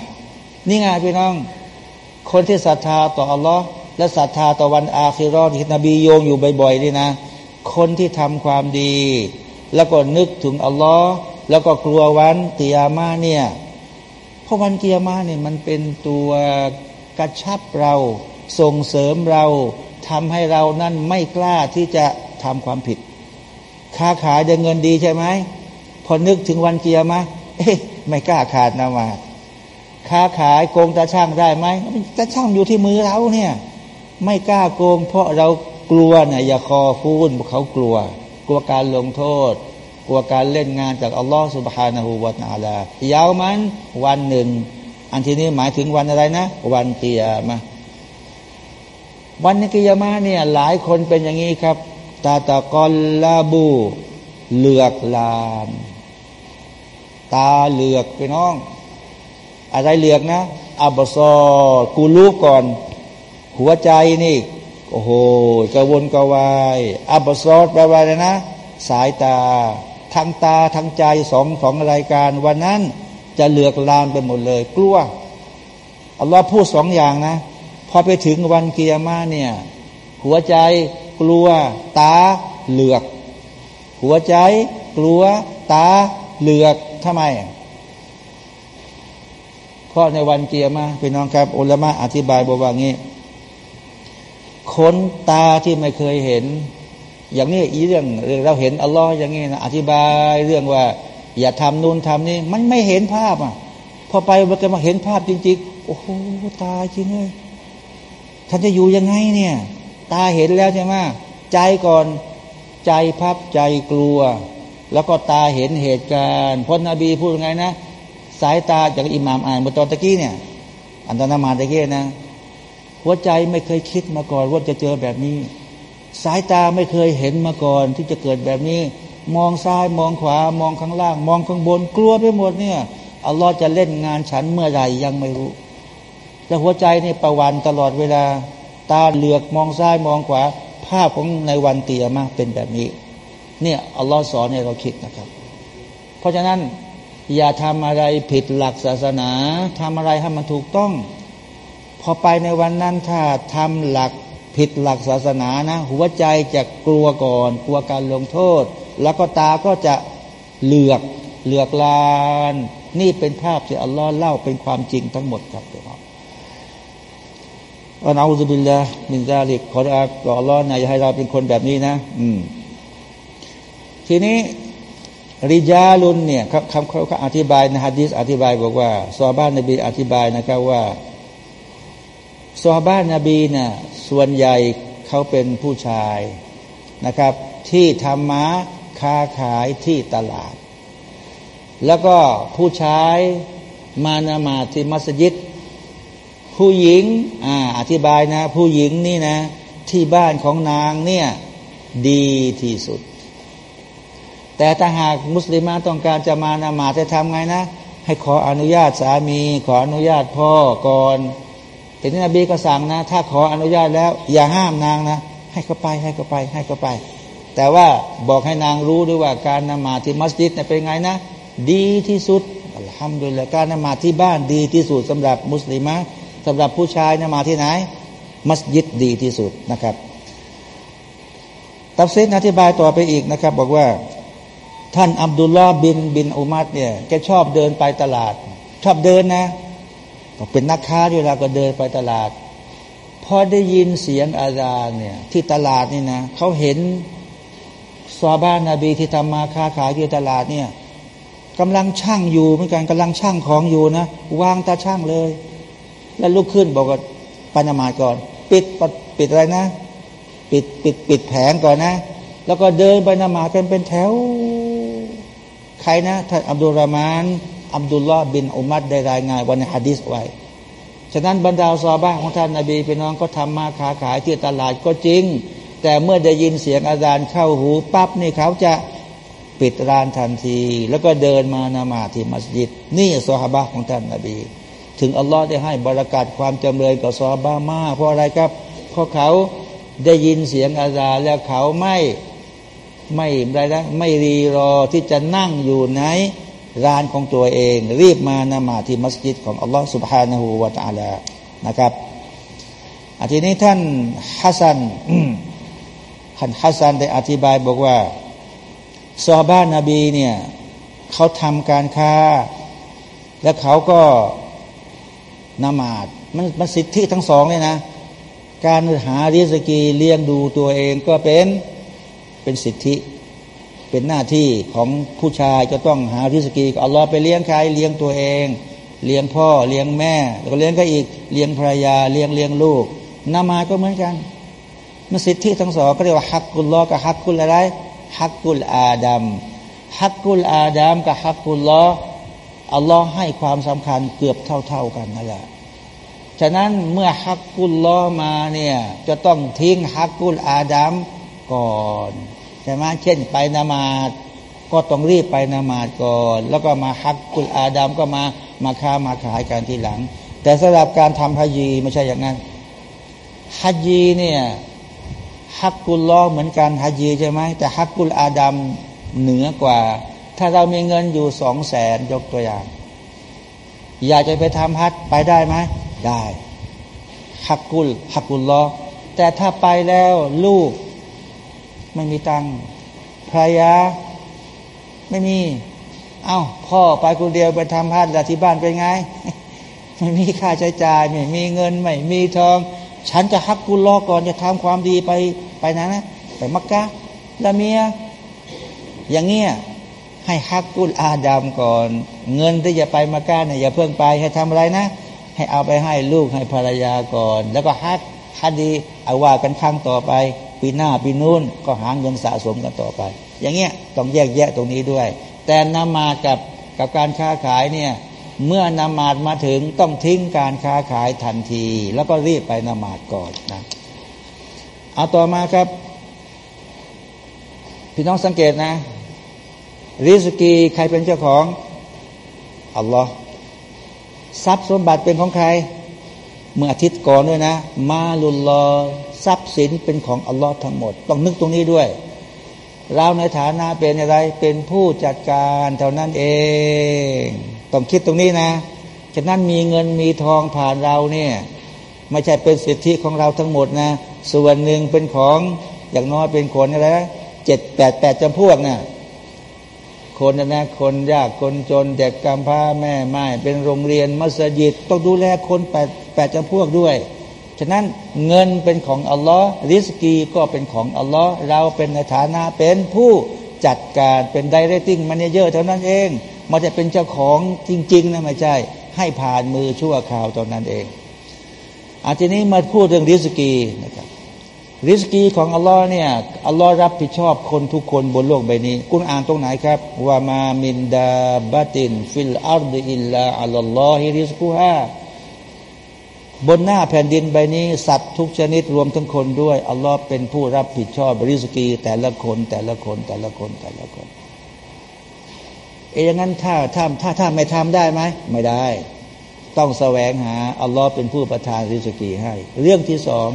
นี่ไงพี่น้อง คนที่ศรัทธาต่ออัลลอฮ์และศรัทธาต่อวันอาคิรอที่นบีโยงอยู่บ่อยๆนี่นะ คนที่ทำความดี แล้วก็นึกถึงอัลลอฮ์แล้วก็กลัววันกิยมาเนี่ยเพราะวันกิยมาเนี่ยมันเป็นตัวกระชับเราส่งเสริมเราทำให้เรานั้นไม่กล้าที่จะทำความผิด ค้าขายได้เงินดีใช่ไหมพอนึกถึงวันเกียร์มาเอ๊ะไม่กล้าขาดนะมาค้าขายโกงตาช่างได้ไหมตาช่างอยู่ที่มือเราเนี่ย ไม่กล้าโกงเพราะเรา กลัวเนี่ยอย่าคอฟูนเขากลัว กลัวการลงโทษ กลัวการเล่นงานจากอัลลอฮฺสุบฮานาหูวาตาลายาวมันวันหนึ่ง อันที่นี้หมายถึงวันอะไรนะ วันเกียร์มาวันนิกิยามาเนี่ยหลายคนเป็นอย่างนี้ครับ ตาตะกอลลาบูเหลือกลาน ตาเหลือกไปน้อง อะไรเหลือกนะอับซอกูลูกก่อน หัวใจนี่ โอ้โหกระวนกระวาย อับซอดแปลว่าอะไรนะ สายตาทั้งตาทั้งใจสองของรายการ วันนั้นจะเหลือกลานไปหมดเลย กลัวอัลลอฮ์พูดสองอย่างนะ พอไปถึงวันเกียร์มาเนี่ย หัวใจกลัว ตาเหลือก หัวใจกลัว ตาเหลือกทำไมเพราะในวันเกียร์มาพี่น้องครับอุลมะอธิบายบอกว่างี้ คนตาที่ไม่เคยเห็น อย่างนี้อีเรื่องเราเห็นอัลลอฮ์อย่างนี้นะอธิบายเรื่องว่า อย่าทำนู่นทำนี่มันไม่เห็นภาพอะพอไปมันก็มาเห็นภาพจริง ๆ โอ้โหตาจริงเลยท่านจะอยู่ยังไงเนี่ย ตาเห็นแล้วใช่ไหมใจก่อนใจพับใจกลัว แล้วก็ตาเห็นเหตุการณ์พจนบีพูดยังไงนะ สายตาจากอิหมามอ่านเมื่อตอนตะกี้เนี่ย อันตนามาตะกี้นะ หัวใจไม่เคยคิดมาก่อน ว่าจะเจอแบบนี้ สายตาไม่เคยเห็นมาก่อน ที่จะเกิดแบบนี้ มองซ้ายมองขวามองข้างล่าง มองข้างบนกลัวไปหมดเนี่ยอัลลอฮ์จะเล่นงานฉันเมื่อไหร่ยังไม่รู้ แล้วหัวใจนี่ประวันตลอดเวลา ตาเหลือกมองซ้ายมองขวา ภาพของในวันเตียมาเป็นแบบนี้ เนี่ยอัลลอฮ์สอนให้เราคิดนะครับ เพราะฉะนั้นอย่าทำอะไรผิดหลักศาสนาทำอะไรให้มันถูกต้อง อไปในวันนั้นถ้าทำหลักผิดหลักศาสนานะ หัวใจจะกลัวก่อน กลัวการลงโทษ แล้วก็ตาก็จะเหลือกเหลือกลาน นี่เป็นภาพที่อัลลอฮ์เล่าเป็นความจริงทั้งหมดครับพี่น้องอันอูซุบิลละมินซาลิกขออาต่ออัลลอฮ์นะอย่าให้เราเป็นคนแบบนี้นะ อืม ทีนี้ริจาลุนเนี่ยครับคำเขาอธิบายในฮะดีษอธิบายบอกว่าซอบ้านนบีอธิบายนะครับว่า ซอบ้านนบีนะ่ะส่วนใหญ่เขาเป็นผู้ชายนะครับ ที่ทำม้าค้าขายที่ตลาด แล้วก็ผู้ชายมานามาที่มัสยิด ผู้หญิงอ่าอธิบายนะ ผู้หญิงนี่นะ ที่บ้านของนางเนี่ยดีที่สุด แต่ถ้าหากมุสลิมาต้องการจะมานามาจะทำไงนะ ให้ขออนุญาตสามี ขออนุญาตพ่อก่อน แต่นี่นบีก็สั่งนะ ถ้าขออนุญาตแล้ว อย่าห้ามนางนะ ให้เขาไปให้เขาไป ให้เขาไป แต่ว่าบอกให้นางรู้ด้วยว่าการนมาที่มัสยิดเป็นไงนะ ดีที่สุดทำโดยละการนมาที่บ้านดีที่สุดสำหรับมุสลิมสำหรับผู้ชายนมาที่ไหน มัสยิดดีที่สุดนะครับตับเซนอธิบายต่อไปอีกนะครับ บอกว่า ท่านอับดุลลาห์บินบินอุมัดเนี่ยแกชอบเดินไปตลาด ชอบเดินนะ เป็นนักค้าเวลาก็เดินไปตลาด พอได้ยินเสียงอาจารย์เนี่ยที่ตลาดนี่นะเขาเห็นซาบ้านนาบีที่ทำมาค้าขายที่ตลาดเนี่ยกำลังช่างอยู่เหมือนกันกำลังช่างของอยู่นะวางตาช่างเลย แล้วลุกขึ้นบอกว่าปานามาก่อน ปิดปิดอะไรนะ ปิดปิดปิดแผงก่อนนะ แล้วก็เดินไปนมากันเป็นแถว ใครนะท่านอับดุลรามาน อับดุลลอฮ์บินอุมัดได้รายงานวันในฮะดิษไว้ ฉะนั้นบรรดาซาบ้าของท่านนาบีพี่น้องก็ทำมาค้าขายที่ตลาดก็จริง แต่เมื่อได้ยินเสียงอาจารย์เข้าหูปั๊บนี่เขาจะปิดร้านทันที แล้วก็เดินมานามาที่มัสยิด นี่ซาบะของท่านนาบี ถึงอัลลอฮ์ได้ให้บรรากาศความจำเลยกับซอบามาเพราะอะไรครับเพราะเขาได้ยินเสียงอาซารย์แล้วเขาไม่ไม่อะไรนะไม่รีรอที่จะนั่งอยู่ใน ร้านของตัวเอง รีบมานมาที่มัสยิดของอัลลอฮ์สุบฮานาหูวาตาลานะครับอาทีนี้ท่านฮัสซันท่านฮัสซันได้อธิบายบอกว่าซอบ้านนบีเนี่ยเขาทำการค้า และเขาก็นมาดมันมันสิทธิทั้งสองเลยนะ การหาริสกีเลี้ยงดูตัวเองก็เป็นเป็นสิทธิ เป็นหน้าที่ของผู้ชายจะต้องหาริสกีอัลลอฮ์ไปเลี้ยงใครเลี้ยงตัวเอง เลี้ยงพ่อเลี้ยงแม่ แล้วก็เลี้ยงก็อีกเลี้ยงภรรยาเลี้ยงเลี้ยงลูกนามาก็เหมือนกันมันสิทธิทั้งสองก็เรียกว่าฮักกุลลอกับฮักกุลอะไรฮักกุลอาดัมฮักกุลอาดามกับฮักกุลลออัลลอฮ์ให้ความสำคัญเกือบเท่า ๆกันนั่นแหละฉะนั้นเมื่อฮักกุลลอมาเนี่ยจะต้องทิ้งฮักกุลอาดามก่อน ใช่ไหมเช่นไปนมาดก็ต้องรีบไปนมาดก่อน แล้วก็มาฮักกุลอาดามก็มามาค้ามาขายกันทีหลัง แต่สำหรับการทำฮัจีไม่ใช่อย่างนั้นฮัจีเนี่ยฮักกุลลอเหมือนกันฮัจีใช่ไหมแต่ฮักกุลอาดามเหนือกว่า ถ้าเรามีเงินอยู่สองแสนยกตัวอย่าง อยากจะไปทำฮัจไปได้ไหมได้ฮักกุลฮักกุลลอแต่ถ้าไปแล้วลูก ไม่มีตังค์ภรรยาไม่มี เอา้าพ่อไปคนเดียวไปทำฮัจแล้วที่บ้านเป็นไง ไม่มีค่าใช้จ่ายไม่มีเงินไม่มีทอง ฉันจะฮักกุลลอก่อนจะทำความดีไปไปนะนะไปมักกะละเมีย อย่างเงี้ยให้ฮักกุลอาดามก่อน เงินที่จะไปมักกะเนี่ยอย่าเพิ่งไปให้ทำอะไรนะ ให้เอาไปให้ลูกให้ภรรยาก่อน แล้วก็ฮักฮัดดีเอาว่ากันครั้งต่อไป ปีหน้าปีนู้นก็หาเงินสะสมกันต่อไป อย่างเงี้ยต้องแยกแยะตรงนี้ด้วย แต่นมากับกับการค้าขายเนี่ยเมื่อนมาดมาถึงต้องทิ้งการค้าขายทันที แล้วก็รีบไปนมาดก่อนนะเอาต่อมาครับ พี่น้องสังเกตนะ ริสกีใครเป็นเจ้าของอัลลอฮ์ทรัพย์สมบัติเป็นของใคร เมื่ออาทิตย์ก่อนด้วยนะ มาลุลลอ ทรัพย์สินเป็นของอัลลอฮ์ทั้งหมด ต้องนึกตรงนี้ด้วยเราในฐานะเป็นอะไรเป็นผู้จัดการเท่านั้นเอง ต้องคิดตรงนี้นะฉะนั้นมีเงินมีทองผ่านเราเนี่ยไม่ใช่เป็นสิทธิของเราทั้งหมดนะ ส่วนหนึ่งเป็นของอย่างน้อยเป็นคนอะไรเจ็ดแปดแปดจำพวกนะ่ะคนนะคนยากคนจนเด็กกำพร้าแม่ไม้เป็นโรงเรียนมัสยิดต้องดูแลคนแปดแปดจำพวกด้วย ฉะนั้นเงินเป็นของอัลลอฮ์ริสกีก็เป็นของอัลลอฮ์เราเป็นในฐานะเป็นผู้จัดการเป็น directing manager เท่านั้นเอง มันจะเป็นเจ้าของจริงๆนะไม่ใช่ ให้ผ่านมือชั่วคราวตอนนั้นเองอาทีนี้มาพูดเรื่องริสกีนะครับริสกีของอัลลอฮ์เนี่ยอัลลอฮ์รับผิดชอบคนทุกคนบนโลกใบนี้ คุณอ่านตรงไหนครับوما من دابة في الأرض إلا على الله رزقها บนหน้าแผ่นดินใบนี้ สัตว์ทุกชนิดรวมทั้งคนด้วย อัลลอฮ์เป็นผู้รับผิดชอบริสกี แต่ละคนแต่ละคนแต่ละคนแต่ละคนเอ้ยงั้นถ้าถ้าถ้าถ้าไม่ทำได้ไหมไม่ได้ ต้องแสวงหาอัลลอฮ์เป็นผู้ประทานริสกีให้ เรื่องที่สอง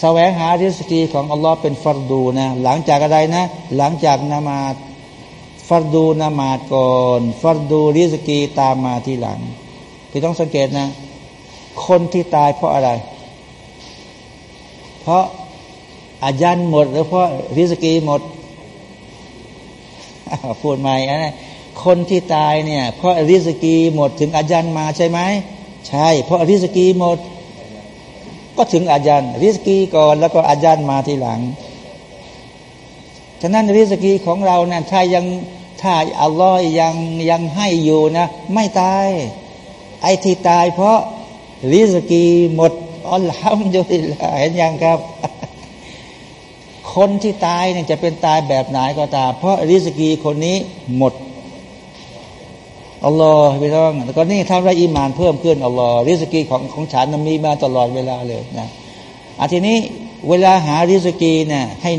แสวงหาริสกีของอัลลอฮ์เป็นฟัรดูนะ หลังจากอะไรนะ หลังจากนามาฟัรดูนามาก่อนฟัรดูริสกีตามมาทีหลัง พี่ต้องสังเกตนะ คนที่ตายเพราะอะไร เพราะอายันหมด หรือเพราะริสกีหมดพูดใหม่นะคนที่ตายเนี่ย เพราะริสกีหมดถึงอายันมาใช่ไหมใช่ เพราะริสกีหมด ก็ถึงอายันริสกีก่อนแล้วก็อายันมาทีหลังฉะนั้นริสกีของเราเนะี่ยถ้ายังถ้าอัลลอฮ์ยังยังให้อยู่นะ ไม่ตาย ไอ้ที่ตายเพราะ ริสกีหมดอัลฮัมดุลิลลาเห็นยังครับ คนที่ตายเนี่ยจะเป็นตายแบบไหนก็ตาม เพราะริสกีคนนี้หมดอัลลอฮ์พี่น้องแล้วก็นี่ทำไรอิมานเพิ่มขึ้นอัลลอฮ์ริสกีของของฉันมีมาตลอดเวลาเลยนะอาทีนี้เวลาหาริสกีเนี่ยให้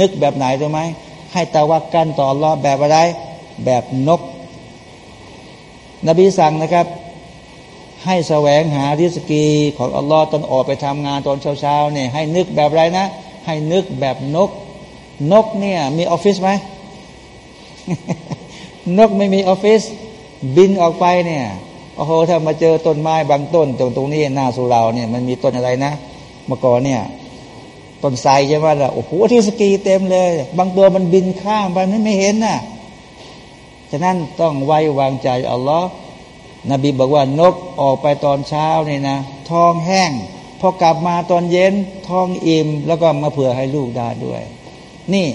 นึกแบบไหนรู้ไหมให้ตะวักกันต่ออัลลอฮ์แบบอะไร แบบนก นบีสั่งนะครับ ให้แสวงหาริสกีของอัลลอฮ์ตอนออกไปทำงานตอนเช้าๆเนี่ยให้นึกแบบไรนะ ให้นึกแบบนก นกเนี่ยมีออฟฟิศไหมนกไม่มีออฟฟิศบินออกไปเนี่ยโอ้โหถ้ามาเจอต้นไม้บางต้น ตรงตรงนี้หน้าสุราเนี่ยมันมีต้นอะไรนะเมื่อก่อนเนี่ยต้นไทรใช่ไหมล่ะโอ้โหที่สกีเต็มเลย บางตัวมันบินข้ามไปมันไม่เห็นน่ะฉะนั้นต้องไว้วางใจอัลลอฮ์ นบีบอกว่านกออกไปตอนเช้าเนี่ยนะท้องแห้ง พอกลับมาตอนเย็นท้องอิ่มแล้วก็มาเผื่อให้ลูกได้ด้วย นี่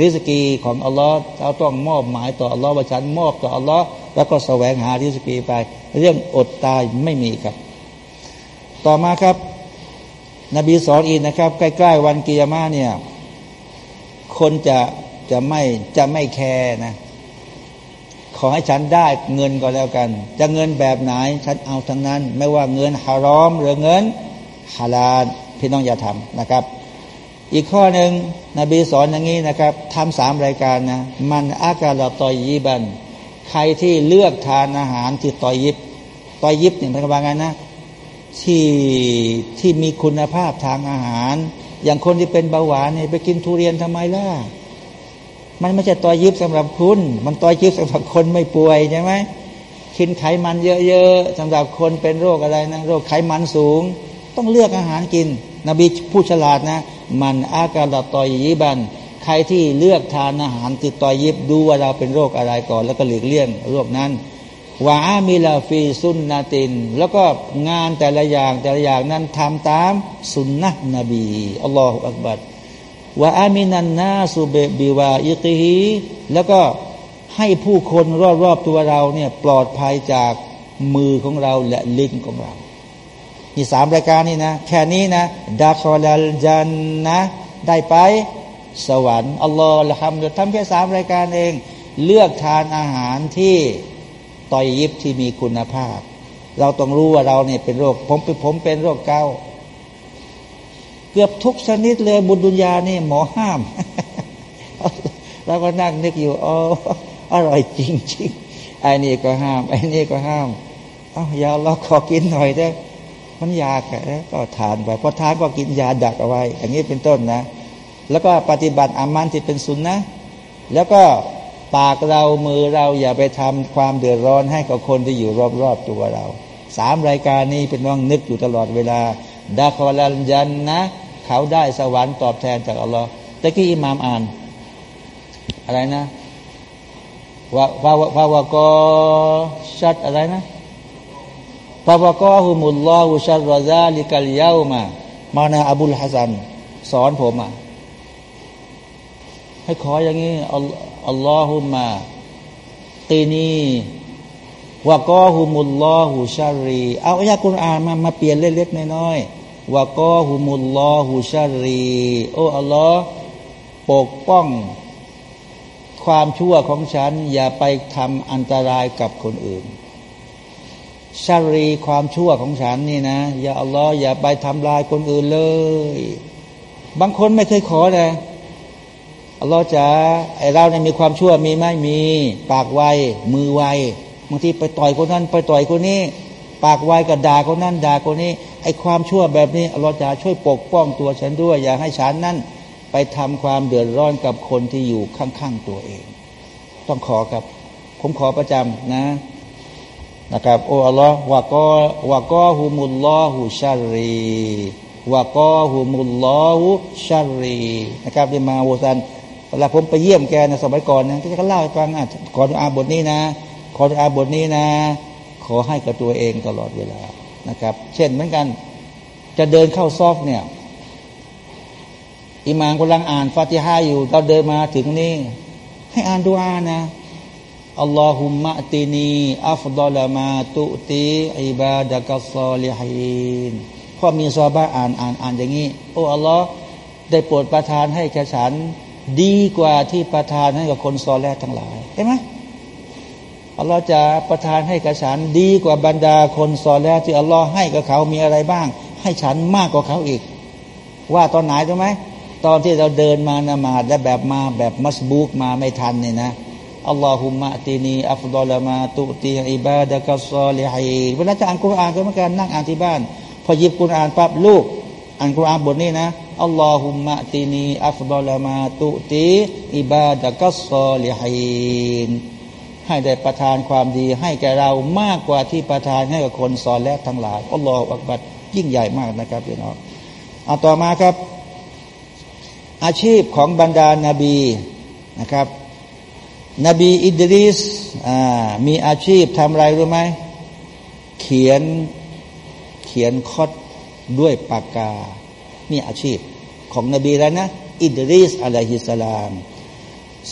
ริสกีของอัลลอฮ์เราต้องมอบหมายต่ออัลลอฮ์ว่าฉันมอบต่ออัลลอฮ์แล้วก็แสวงหาริสกีไป เรื่องอดตายไม่มีครับ ต่อมาครับ นบีสอนอีกนะครับ ใกล้ๆวันกิยามาเนี่ยคนจะจะไม่จะไม่แคร์นะ ขอให้ฉันได้เงินก็แล้วกัน จะเงินแบบไหนฉันเอาทั้งนั้น ไม่ว่าเงินฮารอมหรือเงินฮาลาลพี่น้องอย่าทำนะครับ อีกข้อหนึ่งนบีสอนอย่างนี้นะครับทำสามรายการนะมันอากาศตอยยิบัน ใครที่เลือกทานอาหารที่ตอยยิบตอยยิบเนี่ยเป็นคำว่าไงนะที่ที่มีคุณภาพทางอาหาร อย่างคนที่เป็นเบาหวานเนี่ยไปกินทุเรียนทำไมล่ะ มันไม่ใช่ตอยยิบสำหรับคุณ มันตอยยิบสำหรับคนไม่ป่วยใช่ไหมกินไขมันเยอะๆสำหรับคนเป็นโรคอะไรนะโรคไขมันสูง ต้องเลือกอาหารกิน นบีผู้ฉลาดนะ มันอากาศตอยยิบันใครที่เลือกทานอาหารติดตอยยิบดูว่าเราเป็นโรคอะไรก่อน แล้วก็หลีกเลี่ยงโรคนั้นوعمل في سنة แล้วก็งานแต่ละอย่างแต่ละอย่างนั้นทำตามสุนนะนบีالله أكبر وأمن الناس بوائقهแล้วก็ให้ผู้คนรอบๆตัวเราเนี่ยปลอดภัยจากมือของเราและลิ้นของเรานี่สามรายการนี่นะ แค่นี้นะدخل الجنةได้ไปสวรรค์อัลลอฮฺละทำทำแค่สามรายการเอง เลือกทานอาหารที่ต่อยยิบที่มีคุณภาพ เราต้องรู้ว่าเราเนี่ยเป็นโรค ผมเป็นผมเป็นโรคเกา เกือบทุกชนิดเลยบุญดุนยานี่หมอห้าม เราก็นั่งนึกอยู่อ๋ออร่อยจริงจริงไอ้นี่ก็ห้ามไอ้นี่ก็ห้ามอ้าวยาเราขอกินหน่อยได้มันยากแล้ก็ทานไปพอทานก็กินยาดักเอาไว้ อย่างนี้เป็นต้นนะ แล้วก็ปฏิบัติอามันที่เป็นสุนนะ แล้วก็ปากเรามือเราอย่าไปทำความเดือดร้อนให้กับคนที่อยู่รอบๆตัวเรา สามรายการนี้เป็นน้องนึกอยู่ตลอดเวลา ดาคอลันยันนะ เขาได้สวรรค์ตอบแทนจากอัลลอฮ์ตะกี้อิหมามอ่าน อะไรนะวะวะวะวะกอชัดอะไรนะวะวะกอฮุมุลลอฮุชัดรอซาลิกัลยาวมามานาอับุลฮัสัน สอนผมอะให้ขออย่างนี้อัลลอฮุมะตีนีวะกอฮุมุลลอฮุชารี เอาอายะกุรอานมามาเปลี่ยนเล็กๆน้อยๆ วะกอฮุมุลลอฮุชารีโอ้อัลลอฮ์ปกป้อง ความชั่วของฉัน อย่าไปทำอันตรายกับคนอื่นชารีความชั่วของฉันนี่นะ อย่าอัลลอฮ์อย่าไปทำลายคนอื่นเลย บางคนไม่เคยขอเลยอัลลอฮ์จะไอเราเนี่ยมีความชั่วมีไหมมี ปากไวมือไวบางทีไปต่อยคนนั้น ไปต่อยคนนี้ ปากไวก็ด่าคนนั้นด่าคนนี้ไอความชั่วแบบนี้อัลลอฮ์จะช่วยปกป้องตัวฉันด้วย อย่าให้ฉันนั้นไปทำความเดือดร้อนกับคนที่อยู่ข้างๆตัวเอง ต้องขอครับ ผมขอประจำนะนะครับโอ้อัลลอฮ์วะกอวะกอฮุมุลลอฮุชารีวะกอฮุมุลลอฮุชารีนะครับที่มาโวซันเวลาผมไปเยี่ยมแกในสมัยก่อนนะก็เล่าให้ฟังอะขออาบทนี้นะ ขออาบทนี้นะ ขอให้กับตัวเองตลอดเวลานะครับ เช่นเหมือนกัน จะเดินเข้าซอกเนี่ยอิมามกำลังอ่านฟาติฮาอยู่เราเดินมาถึงนี่ ให้อ่านดูอานะอัลลอฮุมะตินีอัฟดอลมาตุตีอิบาดะกัสซอลิฮินพอมีซอบาอ่านอ่านอ่านอย่างนี้ โอ้อัลลอฮ์ได้โปรดประทานให้แกฉัน ดีกว่าที่ประทานให้กับคนซอแรกทั้งหลายเห็นไหม อัลลอฮ์จะประทานให้กับฉันดีกว่าบรรดาคนซอแรกที่อัลลอฮ์ให้กับเขามีอะไรบ้าง ให้ฉันมากกว่าเขาอีก ว่าตอนไหนรู้ไหมตอนที่เราเดินมานมาซและแบบมาแบบมัสบุกมาไม่ทันเนี่ยนะاللهم آتني أفضل ما تؤتي عبادك الصالحينเวลาจะอ่านกุรอานก็เหมือนกันนั่งอ่านที่บ้าน พอหยิบกุรอานปั๊บลูก อ่านกุรอานบทนี้นะاللهم آتني أفضل ما تؤتي عبادك الصالحين ให้ได้ประทานความดี ให้แก่เรามากกว่าที่ประทานให้กับคนซอนและทั้งหลายอัลลอฮฺอักบัดยิ่งใหญ่มากนะครับพี่น้องเอาต่อมาครับ อาชีพของบรรดานาบีนะครับ นบีอิดริสมีอาชีพทำอะไรรู้ไหมเขียนเขียนคดด้วยปากกานี่อาชีพของนบีแล้วนะ อิดริสอะลัยฮิสลาม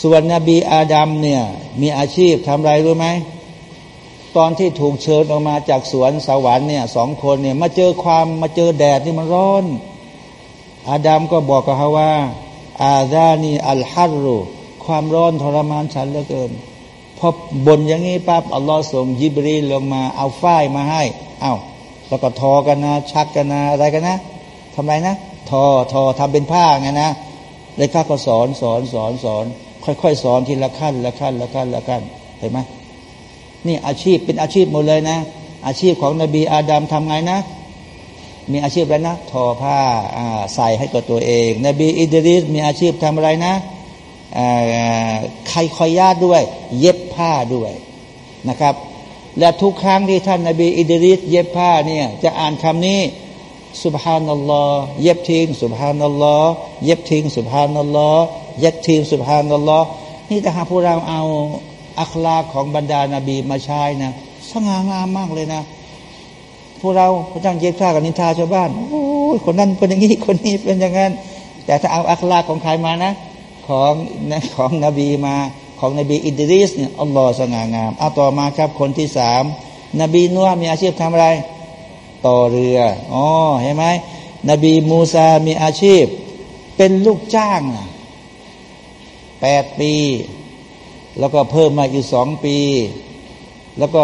ส่วนนบีอาดัมเนี่ยมีอาชีพทำไรรู้ไหมตอนที่ถูกเชิญออกมาจากสวนสวรรค์เนี่ยสองคนเนี่ยมาเจอความมาเจอแดดที่มันร้อน อาดัมก็บอกกับเขาว่า อาดานีอัลฮัรุความร้อนทรมานฉันเหลือเกินพอบนอย่างนี้ปั๊บอัลลอฮ์ส่งยิบรีลงมาเอาฝ้ายมาให้เอา้าแล้วก็ทอกันนะ ชักกันนะอะไรกันนะทำไรนะ ทอทอทำเป็นผ้าไงนะเลยข้าก็สอนสอนสอนสอน ค่อยๆสอนทีละขั้นละขั้นละขั้นละขั้นเห็นไหมนี่อาชีพเป็นอาชีพหมดเลยนะ อาชีพของนบีอาดัมทำไงนะ มีอาชีพอะไรนะทอผ้าใส่ให้กับตัวเอง นบีอิดริสมีอาชีพทำอะไรนะใครคอยญาติด้วย เย็บผ้าด้วยนะครับ และทุกครั้งที่ท่านนบีอิดริสเย็บผ้าเนี่ยจะอ่านคำนี้สุบฮานัลลอฮ์เย็บทิ้งสุบฮานัลลอฮ์เย็บทิ้งสุบฮานัลลอฮ์ ย็บทิ้งสุบฮานัลลอฮ์นี่ถ้าหากพวกเราเอาอัคลาของบรรดานาบีมาใช้นะสง่างามมากเลยนะ พวกเราพระจ้างเย็บผ้ากับนินทาชาวบ้านโอ้คนนั้นเป็นอย่างนี้คนนี้เป็นอย่างนั้น แต่ถ้าเอาอัคลาของใครมานะ ของของนบีมาของนบีอิดริสเนี่ยอัลลอฮ์สง่างามเอาต่อมาครับคนที่สามนบีนัวมีอาชีพทำอะไร ต่อเรืออ๋อเห็นไหมนบีมูซามีอาชีพ เป็นลูกจ้าง แปดปี แล้วก็เพิ่มมาอีกสองปี แล้วก็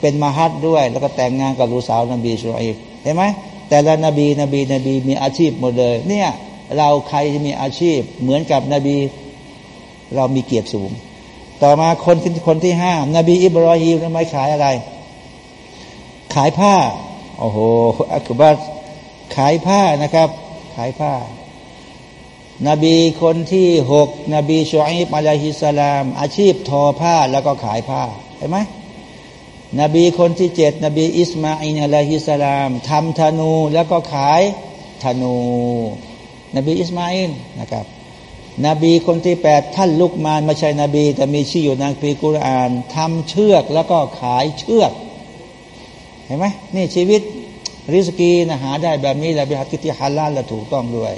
เป็นมหัดด้วย แล้วก็แต่งงานกับลูกสาวนบีสุอิบเห็นไหมแต่ละนบีนบีนบีมีอาชีพหมดเลย เนี่ยเราใครที่มีอาชีพเหมือนกับนบี เรามีเกียรติสูง ต่อมาคนคนที่ห้านบีอิบรอฮีมทำไมขายอะไร ขายผ้าโอ้โหอักบัตขายผ้านะครับ ขายผ้า นบีคนที่หกนบีชูอิบอะลัยฮิสลาม อาชีพทอผ้าแล้วก็ขายผ้าเห็นไหมนบีคนที่เจ็ดนบีอิสมาอินอะลัยฮิสลามทำธนูแล้วก็ขายธนู นบีอิสมาอินนะครับ นบีคนที่แปดท่านลุกมานไม่ใช่นบี แต่มีชื่ออยู่ในปีกุรอานทำเชือกแล้วก็ขายเชือก เห็นไหมนี่ชีวิตริสกีนะหาได้แบบนี้แหละบิฮัตกิติฮาลลาละถูกต้องด้วย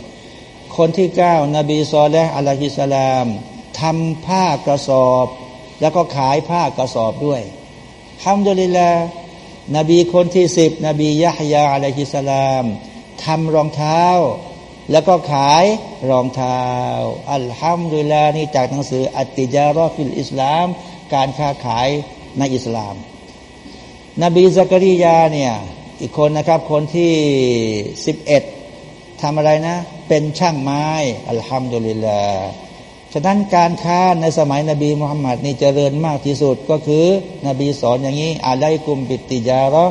คนที่เก้านบีซอและอัลลอฮิสลามทำผ้ากระสอบ แล้วก็ขายผ้ากระสอบด้วยทำดุลิลานบีคนที่สิบนบียะฮยาอะลัยฮิสลามทำรองเท้า แล้วก็ขายรองเท้า الحمد للهนี่จากหนังสือالتجارة في الإسلام การค้าขายในอิสลาม นบีซักริยาเนี่ยอีกคนนะครับคนที่สิบเอ็ด ทำอะไรนะ เป็นช่างไม้الحمد للهฉะนั้นการค้าในสมัยนบีมุฮัมมัดนี่เจริญมากที่สุดก็คือนบีสอนอย่างนี้عليكم بالتجارة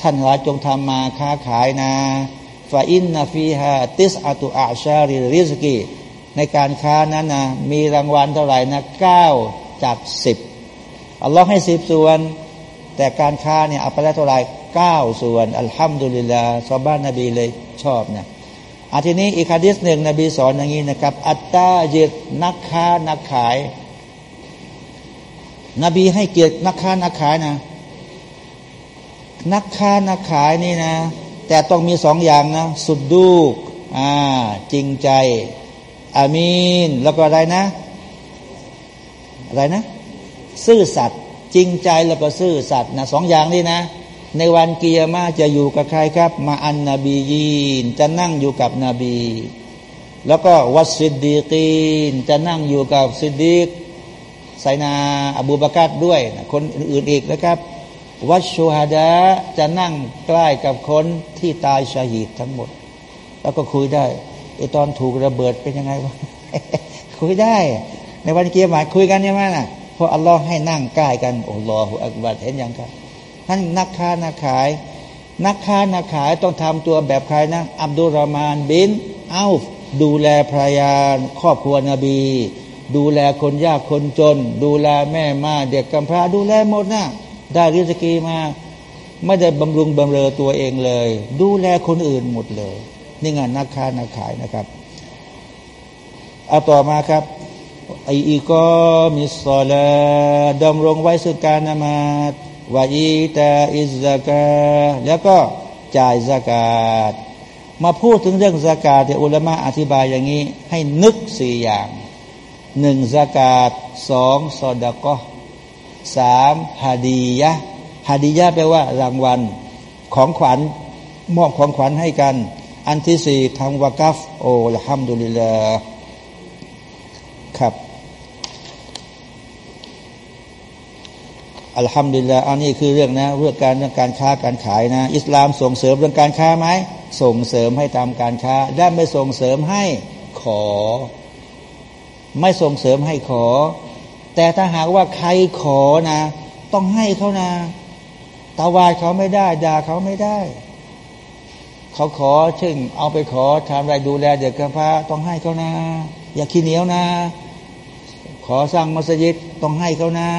ท่านหลายจงทำมาค้าขายนะฟาอินนาฟีฮาติสอาตุอาชาริริสกีในการค้านั้นนะมีรางวัลเท่าไหร่นะเก้าจากสิบอัลลอฮ์ให้สิบส่วน แต่การค้าเนี่ยเอาไปแล้วเท่าไหร่เก้าส่วน อัลฮัมดุลิลลาชาวบ้านนบีเลยชอบเนี่ย อาทีนี้อีกฮะดิษหนึ่งนบีสอนอย่างนี้นะครับ อัตตาจิตนักค้านักขาย นบีให้เกียรตินักค้านักขายนะ นักค้านักขายนี่นะ แต่ต้องมีสองอย่างนะ สุดดูอ่าจริงใจ อามีน แล้วก็อะไรนะ อะไรนะ ซื่อสัตย์จริงใจแล้วก็ซื่อสัตย์นะสองอย่างนี้นะ ในวันเกียร์มาจะอยู่กับใครครับ มาอันนบียีน จะนั่งอยู่กับนบี แล้วก็วัดสิดดีกีน จะนั่งอยู่กับสิดดีกไซนาอบูบากัดด้วย คนอื่นอีกนะครับวัชชูฮาดะจะนั่งใกล้กับคนที่ตายชาหิดทั้งหมด แล้วก็คุยได้ไอตอนถูกระเบิดเป็นยังไงวะคุยได้ ในวันเกียร์หมายคุยกันใช่ไหมนะเพราะอัลลอฮ์ให้นั่งใกล้กันโอ้ลอฮฺอักบัดเห็นยังครับ ท่านนักค้านักขาย นักค้านักขายต้องทำตัวแบบใครนะอับดุลรามานบินเอาดูแลภรรยาครอบครัวนบี ดูแลคนยากคนจน ดูแลแม่มาเด็กกำพร้าดูแลหมดนะได้ริสกีมา ไม่ได้บำรุงบำเรอตัวเองเลย ดูแลคนอื่นหมดเลย นี่งานนักค้านักขายนะครับเอาต่อมาครับไออีก็มีสซอลาดำรงไว้สุดการนมา วาอีตาอิสกาแล้วก็จ่ายสกาดมาพูดถึงเรื่องสกาดที่อุลามะอธิบายอย่างนี้ ให้นึกสี่อย่างหนึ่งสกาดสองสอดกอสามฮาดียะฮาดียะแปลว่ารางวัลของขวัญมอบของขวัญให้กัน อันที่สี่ทำวากัฟโอ้ละฮัมดุลิลลารับ อัลฮัมดุลิลละอันนี้คือเรื่องนะเรื่องการเรื่องการค้าการขายนะ อิสลามส่งเสริมเรื่องการค้าไหมส่งเสริมให้ตามการค้าได้ไม่ส่งเสริมให้ขอ ไม่ส่งเสริมให้ขอ แต่ถ้าหากว่าใครขอนะ ต้องให้เขานะตาวาดเขาไม่ได้ด่าเขาไม่ได้ เขาขอเช่นเอาไปขอทำอะไรดูแลเด็กกำพร้าต้องให้เขานะ อย่าขี้เหนียวนะ ขอสร้างมัสยิดต้องให้เขานะ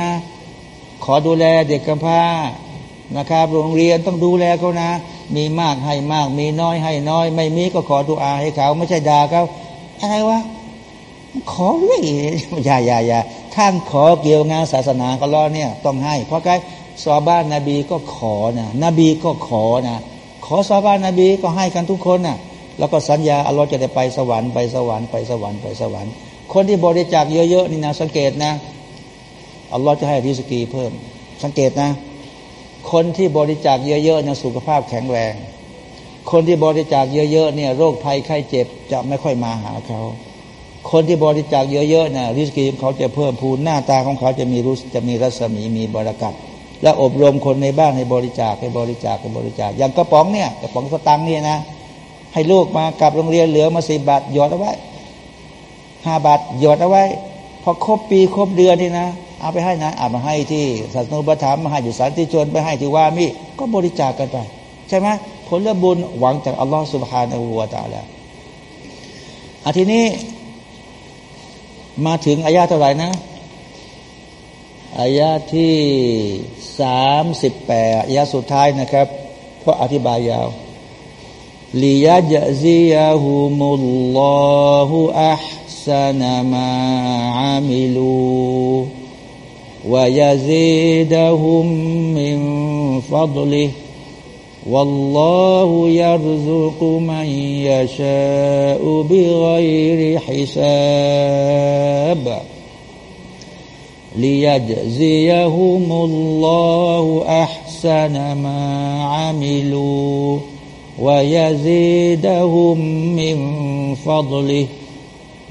ขอดูแลเด็กกำพร้านะครับ โรงเรียนต้องดูแลเขานะ มีมากให้มาก มีน้อยให้น้อย ไม่มีก็ขอดูอาให้เขา ไม่ใช่ด่าเขาอะไรวะขอเรื่อยอย่าอย่าอย่าท่านขอเกี่ยวงานศาสนาก็รอเนี่ยต้องให้ เพราะไงซอบ้านนบีก็ขอนะนบีก็ขอนะขอซอบ้านนบีก็ให้กันทุกคนนะ่ะแล้วก็สัญญาอัลลอฮ์จะได้ไปสวรรค์ไปสวรรค์ไปสวรรค์ไปสวรรค์ คนที่บริจาคเยอะๆนี่นะสังเกตนะ อัลลอฮ์จะให้ริสกีเพิ่ม สังเกตนะ คนที่บริจาคเยอะๆเนี่ยสุขภาพแข็งแรง คนที่บริจาคเยอะๆเนี่ยโรคภัยไข้เจ็บจะไม่ค่อยมาหาเขา คนที่บริจาคเยอะๆเนี่ยริสกีเขาจะเพิ่มพูนหน้าตาของเขาจะมีรุสจะมีรัศมีมีบรารักัดและอบรมคนในบ้านให้บริจาคให้บริจาคให้บริจาค อย่างกระป๋องเนี่ยกระป๋องสตังค์เนี่ยนะ ให้ลูกมากลับโรงเรียนเหลือมาสิบาทหยอดเอาไว้ห้าบาทหยอดเอาไว้พอครบปีครบเดือนนี่นะ เอาไปให้นะเอามาให้ที่ศาสนุปถัมมาให้อยู่สันติชนไปให้ที่ว่ามีก็บริจาคกันไป ใช่ไหมผลบุญหวังจากอัลลอฮฺสุบฮานาอูวาตาแล้วอาทีนี้ มาถึงอายาเท่าไหร่นะอายาที่สามสิบแปดอายาสุดท้ายนะครับ เพราะอธิบายยาวลียะจซียาหุมุลลอฮุอัพซานมาอามิลู ويزيدهم من فضله والله يرزق من يشاء بغير حساب ليجزيهم الله أحسن ما عملوا ويزيدهم من فضله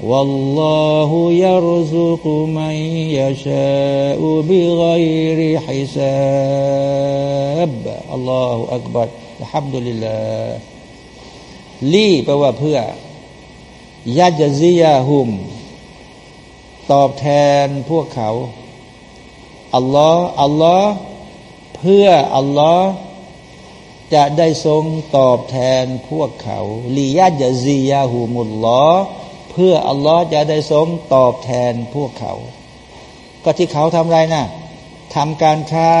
والله يرزق من يشاء بغير حساب الله أكبر الحمد لله ลี่แปลว่าเพื่อยาจซียาหุมตอบแทนพวกเขา อัลลอฮ์อัลลอฮ์เพื่ออัลลอฮ์จะได้ทรงตอบแทนพวกเขาลียาจซียาหูมุลลอเ พื่ออัลลอฮ์จะได้ทรงตอบแทนพวกเขา ก็ที่เขาทำไรนะ่ะทำการค้า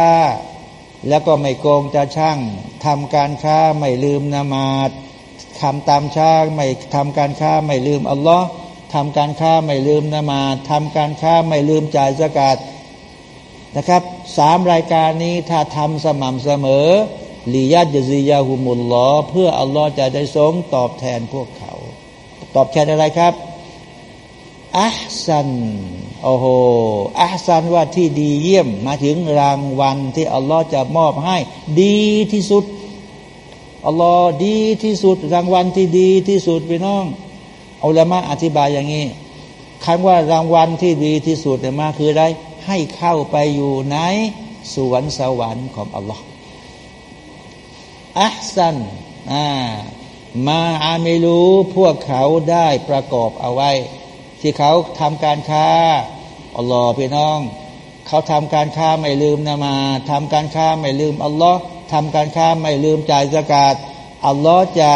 แล้วก็ไม่โกงจะช่างทำการค้าไม่ลืมนามาดทำตามช่างไม่ทำการค้าไม่ลืมอัลลอฮ์ทำการค้าไม่ลืมนมาซทำการค้าไม่ลืมจ่ายสกาดนะครับสามรายการนี้ถ้าทำสม่ำเสมอليجزيهم اللهเพื่ออัลลอฮ์จะได้ทรงตอบแทนพวกเขา ตอบแทนอะไรครับ أحسن โอ้โห أحسنว่าที่ดีเยี่ยมมาถึงรางวัลที่อัลลอฮ์จะมอบให้ ดีที่สุดอัลลอฮ์ดีที่สุด รางวัลที่ดีที่สุดพี่น้องอัลามะอธิบายอย่างนี้คำว่ารางวัลที่ดีที่สุดเนี่ยมาคืออะไรให้เข้าไปอยู่ในสวนสวรรค์ของอัลลอฮ์อัพซันอ่ามาอาเมลูพวกเขาได้ประกอบเอาไว้ ที่เขาทำการค้าอัลลอฮ์พี่น้อง เขาทำการค้าไม่ลืมนะมาทำการค้าไม่ลืมอัลลอฮ์ทำการค้าไม่ลืมจ่ายสกาดอัลลอฮ์จะ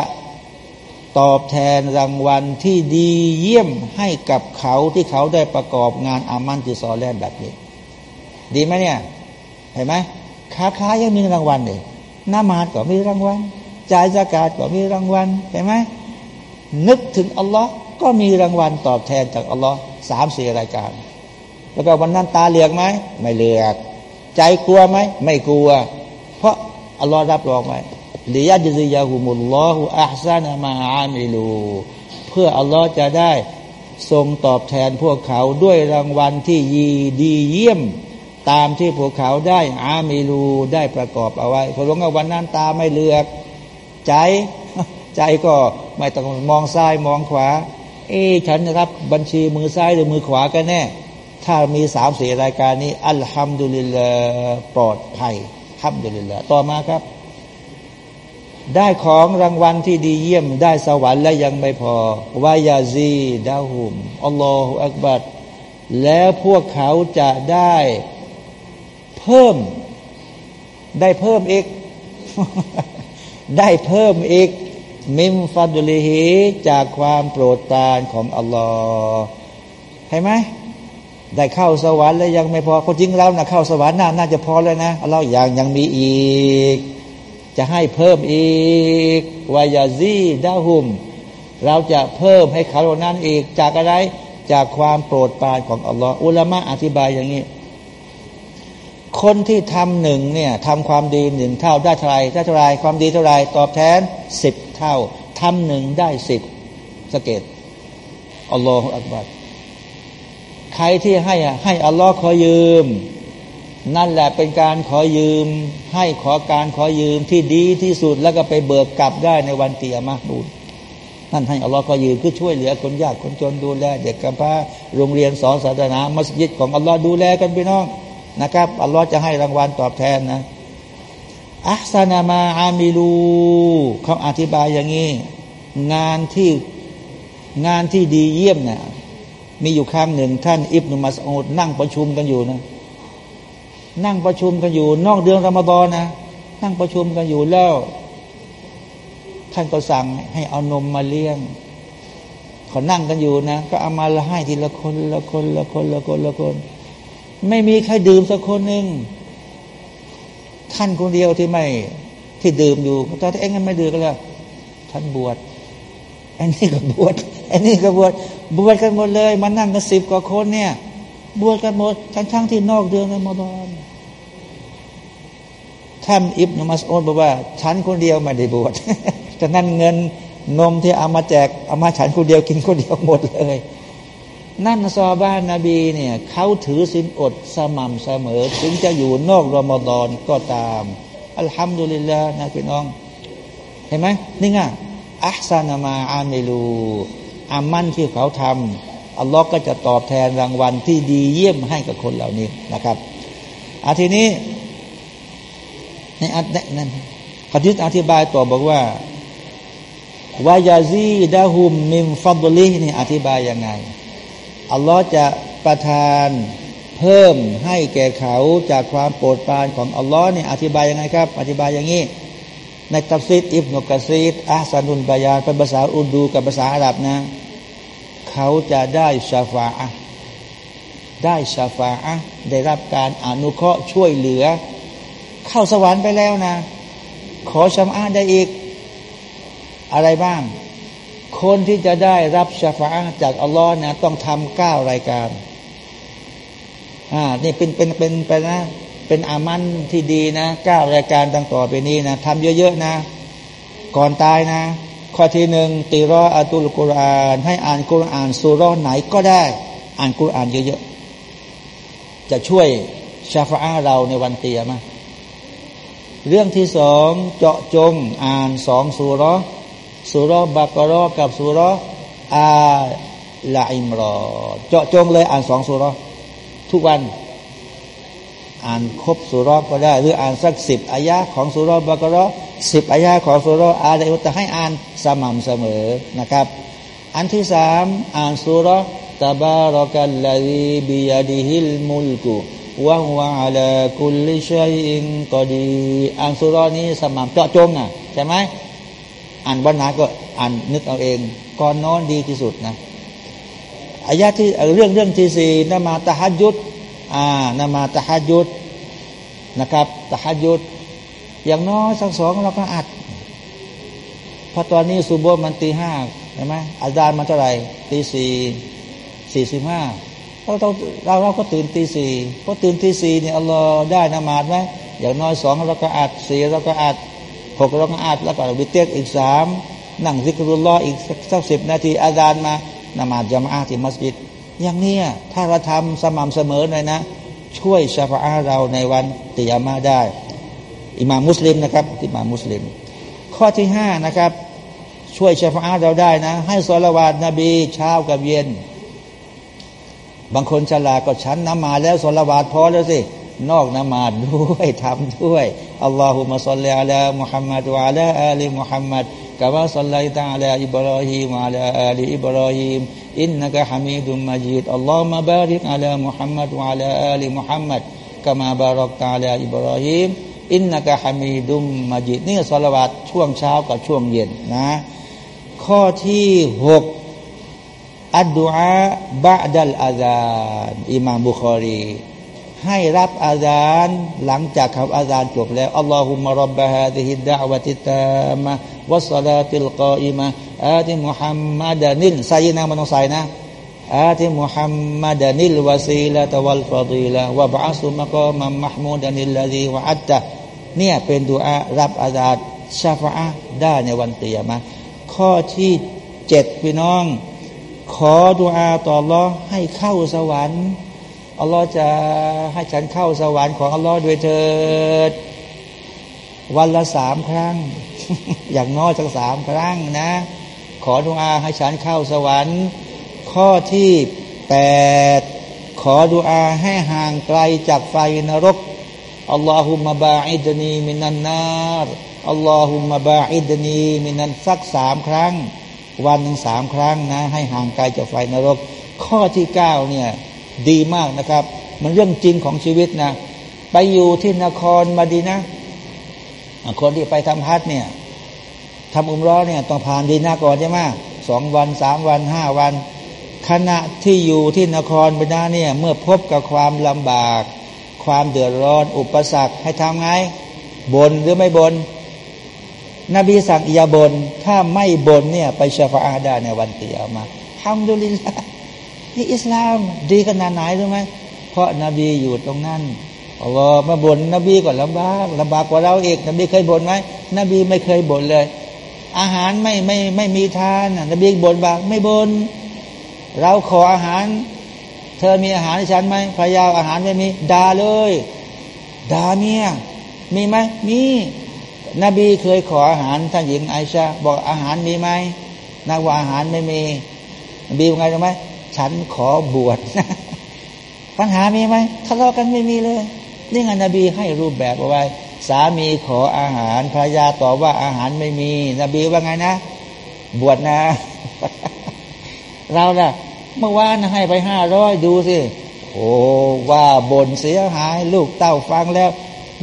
ตอบแทนรางวัลที่ดีเยี่ยมให้กับเขาที่เขาได้ประกอบงานอามันจิซอแลนแบบนี้ ดีไหมเนี่ย เห็นไหมค้าค้ายังมีรางวัลเลยน้ามาดก็มีรางวัลจ่ายสกาดก็มีรางวัลเห็นไหมนึกถึงอัลลอฮ์ ก็มีรางวัลตอบแทนจากอัลลอฮ์สามสี่รายการ แล้วก็วันนั้นตาเหลือกไหมไม่เหลือก ใจกลัวไหมไม่กลัว เพราะอัลลอฮ์รับรองไว้ลียจซิยาหุมุลลอฮุอัพซานามาอามิลูเพื่ออัลลอฮ์จะได้ทรงตอบแทนพวกเขาด้วยรางวัลที่ยีดีเยี่ยม ตามที่พวกเขาได้อามิลูได้ประกอบเอาไว้พอลงวันนั้นตาไม่เลือก ใจ ใจก็ไม่ต้องมองซ้ายมองขวา เอ๊ฉันรับบัญชีมือซ้ายหรือมือขวากันแน่ ถ้ามีสามสี่รายการนี้ อัลฮัมดุลิลลาปลอดภัยฮัมดุลิลลาต่อมาครับ ได้ของรางวัลที่ดีเยี่ยม ได้สวรรค์และยังไม่พอวายาซีดาหุมอัลลอฮฺอักบัดแล้วพวกเขาจะได้เพิ่ม ได้เพิ่มอีก ได้เพิ่มอีก มิมฟัดุลิฮีจากความโปรดปรานของอัลลอฮ์เห็นไหมได้เข้าสวรรค์แล้วยังไม่พอคนจริงแล้วนะเข้าสวรรค์น่าน่าจะพอแล้วนะเราอย่างยังมีอีก จะให้เพิ่มอีกวายาซีดาหุม เราจะเพิ่มให้เขานั้นอีกจากอะไรจากความโปรดปรานของอัลลอฮ์อุลามะอธิบายอย่างนี้ คนที่ทำหนึ่งเนี่ยทำความดีหนึ่งเท่าได้เท่าไรได้เท่าไรความดีเท่าไรตอบแทนสิบ เท่าทำหนึ่งได้สิบสเกตอัลลอฮฺอักบัรใครที่ให้ให้อัลลอฮ์ขอยืม นั่นแหละเป็นการขอยืม ให้ขอการขอยืมที่ดีที่สุดแล้วก็ไปเบิกกลับได้ในวันเตียมาดูนั่นให้อัลลอฮ์ขอยืมคือช่วยเหลือคนยากคนจนดูแลเด็กกำพร้าโรงเรียนสอนศาสนามัสยิดของอัลลอฮ์ดูแลกันพี่น้องนะครับอัลลอฮ์จะให้รางวัลตอบแทนนะ อัลซานามาอามิลูเขาอธิบายอย่างนี้ งานที่งานที่ดีเยี่ยมนี่ยมีอยู่ครั้งหนึ่ง ท่าน อิบนุมัสอดนั่งประชุมกันอยู่นะ นั่งประชุมกันอยู่ นอกเดือนรอมฎอนนะนั่งประชุมกันอยู่แล้ว ท่านก็สั่งให้เอานมมาเลี้ยงเขานั่งกันอยู่นะ ก็เอามาละให้ทีละคนละคนละคนละคนละคน ไม่มีใครดื่มสักคนหนึ่ง ท่านคนเดียวที่ไม่ที่ดื่มอยู่ตอนที่เองไม่ดื่มก็แล้วท่านบวชอันนี้ก็บวชอันนี้ก็บวชบวชกันหมดเลยมานั่งกันสิบกว่าคนเนี่ย บวชกันหมดทั้งทั้งที่นอกเดือนรอมฎอนท่านอิบนุมัสอุดบอกว่า ฉันคนเดียวไม่ได้บวชแต่นั่นเงินนมที่เอามาแจกเอามาฉันคนเดียวกินคนเดียวหมดเลย นั่นซอบ้านนบีเนี่ยเขาถือสินอดสม่ำเสมอ ถึงจะอยู่นอกรอมฎอนก็ตาม อัลฮัมดุลิลลาห์นะพี่น้อง เห็นไหมนี่ไงอัพซานามาอาเมลูอามันที่เขาทำอัลลอฮ์ก็จะตอบแทนรางวัลที่ดีเยี่ยมให้กับคนเหล่านี้นะครับอาทีนี้ในอัตนั้นฮะดิษอธิบายต่อบอกว่าويزيدهم من فضلهนี่อธิบายยังไง อัลลอฮ์จะประทานเพิ่มให้แก่เขาจากความโปรดปรานของอัลลอฮ์เนี่ยอธิบายยังไงครับ อธิบายอย่างนี้ในตัฟซีรอิบนุกะซีรอะห์ซะนุลบะยานเป็นภาษาอุรดูกับภาษาอาหรับนะ เขาจะได้ชาฟาอะได้ชาฟาอะได้รับการอนุเคราะห์ช่วยเหลือ เข้าสวรรค์ไปแล้วนะ ขอชาอาได้อีก อะไรบ้าง คนที่จะได้รับชาฟาจากอัลลอฮ์นะต้องทำเก้ารายการอ่านี่เป็นเป็นเป็นไปนะ เป็นอามันที่ดีนะเก้ารายการดังต่อไปนี้นะทำเยอะๆนะ ก่อนตายนะ ข้อที่หนึ่งตีรออัตุลกุรอานให้อ่านกุรอานสุรอไหนก็ได้ อ่านกุรอานเยอะๆจะช่วยชาฟาเราในวันเตียมาเรื่องที่สองเจาะจงอ่านสองสุรอ สุรบักรอกับสุรอาลาอิมรอเจาะจงเลยอ่านสองสุรทุกวัน อ่านครบสุรก็ได้ หรืออ่านสักสิบอายะของสุรบักรอสิบอายาของสุรอาลัยจะให้อ่านสม่ำเสมอนะครับ อันที่สามอ่านสุรตบารกัลลดีบิยาดิฮิลมุลกุวะฮวะอัลาคุลิชัยอินกอดีอ่านสุรนี้สม่ำเจาะจงอะใช่ไหม อ่านวันไหนก็อ่านนึกเอาเอง ก่อนนอนดีที่สุดนะอายะที่เรื่องเรื่องที่สี่นมาตะฮัดยุดอ่านมาตะฮัดยุดนะครับตะฮัดยุดอย่างน้อยสักสองเราก็อัดพอตอนนี้ซูโบมันตีห้าเห็นไหมอาจารย์มันเท่าไหร่ตีสี่สี่สิบห้าเราเราเราเราก็ตื่นตีสี่พอตื่นตีสี่เนี่ยอัลลอฮ์ได้นมาดไหมอย่างน้อยสองเราก็อัดสี่เราก็อัด หกราก็อัดแล้วก็วิเตกอีกสามนั่งซิกรุลลออีกสักสิบนาทีอาจารย์มานมาดจามอาที่มัสยิด อย่างนี้ถ้าเราทำสม่ำเสมอหน่อยนะ ช่วยชาฟาเราในวันติยามาได้ อิมามุสลิมนะครับอิมามุสลิม ข้อที่ห้านะครับ ช่วยชาฟาเราได้นะ ให้สละวาดนบีเช้ากับเย็น บางคนฉลาดก็ฉันนมาแล้วสละวาดพอแล้วสิ นอกนมาดด้วยทำด้วยอัลลอฮุมะสัลลัลลอฮมุฮัมมัดวะลาอัลีมุฮัมมัดกะวะสัลลัยตะอัลาอิบราฮิมวะลาอัลีอิบราฮิมอินนักะฮามิดุมมัจิดอัลลอฮุมะบาริกอัลามุฮัมมัดวะลาอัลีมุฮัมมัดกะมาบารักตะอัลาอิบราฮิมอินนักะฮามิดุมมัจิดนี่สละวาดช่วงเช้ากับช่วงเย็นนะ ข้อที่หกอัดดุอาบะดัลอาซานอิมามบุคอรี ให้รับอาซานหลังจากคำอาซานจบแล้วอัลลอฮุมะรับบะฮาดิฮิดะวะติตามะวัสลาติลกออิมะอาติมุฮัมมัดานิลใส่นะมันต้องใส่นะอาติมุฮัมมัดานิลวะซีละตะวัลฟาดีละวะบะสุมะกอมัมมะฮมูดนิลลาดีวะอัตตะเนี่ยเป็นดุอารับอาซานชาฟะได้ในวันเตียมะข้อที่เจ็ดพี่น้อง ขอดุอาต่ออัลลอให้เข้าสวรรค์ อัลลอฮ์จะให้ฉันเข้าสวรรค์ของอัลลอฮ์ด้วยเถิด วันละสามครั้ง อย่างน้อยสักสามครั้งนะ ขอดุอาให้ฉันเข้าสวรรค์ ข้อที่แปดขอดุอาให้ห่างไกลจากไฟนรกอัลลอฮุมะบาอิดนีมินันนาร์อัลลอฮุมะบาอิดนีมินันสักสามครั้ง วันหนึ่งสามครั้งนะ ให้ห่างไกลจากไฟนรก ข้อที่เก้าเนี่ย ดีมากนะครับ มันเรื่องจริงของชีวิตนะ ไปอยู่ที่นครมาดีนะ คนที่ไปทำฮัทเนี่ยทำอุมร้อเนี่ยต้องผ่านดีนาก่อนใช่ไหมสองวันสามวันห้าวัน ขณะที่อยู่ที่นครมาดาเนี่ยเมื่อพบกับความลำบาก ความเดือดร้อน อุปสรรคให้ทำไงบนหรือไม่บนนบีสั่งอย่าบนถ้าไม่บนเนี่ย ไปชาฟาอาดาในวันเตียมาทำดุลิลละ นี่อิสลามดีขนาดไหนรู้ไหมเพราะนาบีอยู่ตรงนั้นอัลลอฮ์มาบนนบีก่อนลำบากลำบากกว่าเราเอกนบีเคยบ่นไหมนบีไม่เคยบ่นเลย อาหารไม่ไม่ไม่มีทานนบีบ่นบ้างไม่บ่นเราขออาหาร เธอมีอาหารให้ฉันไหมภรรยาอาหารไม่มีด่าเลยด่าเมียมีไหมมีนบีเคยขออาหารท่านหญิงไอชาบอกอาหารมีไหมนากว่าอาหารไม่มีนบีว่าไงรู้ไหม ฉันขอบวชปัญหามีไหมทะเลาะกันไม่มีเลยนี่ไงนบีให้รูปแบบเอาไว้ สามีขออาหารภรรยาตอบว่าอาหารไม่มี นบีว่าไงนะ บวชนะ เราน่ะ เมื่อวานให้ไปห้าร้อยดูสิโอ้ว่าบนเสียหาย ลูกเต้าฟังแล้ว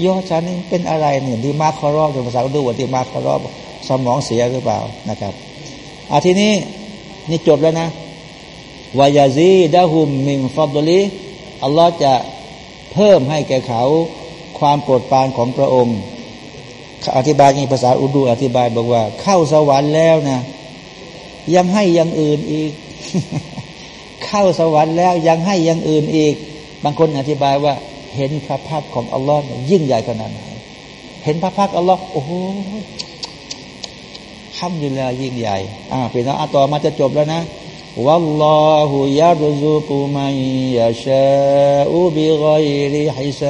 ย่อฉันนี่เป็นอะไรเนี่ยดีมาคารอบภาษาดูว่าดีมาคารอบสมองเสียหรือเปล่านะครับอาทีนี้นี่จบแล้วนะ วายาซีดะฮุมมิมฟัดลีอัลลอฮ์จะเพิ่มให้แก่เขาความโปรดปรานของพระองค์ อธิบายในภาษาอุดูอธิบายบอกว่า เข้าสวรรค์แล้วนะยังให้ยังอื่นอีก เข้าสวรรค์แล้วยังให้ยังอื่นอีก บางคนอธิบายว่าเห็นพระพักของอัลลอฮ์ยิ่งใหญ่ขนาดไหนเห็นพระพักอัลลอฮ์โอ้โหทำอยู่แล้วยิ่งใหญ่อ่าพี่น้องอะต่อมาจะจบแล้วนะ วัลลอฮุยารุซุกุมัยยาชาอุบิกรฮิซ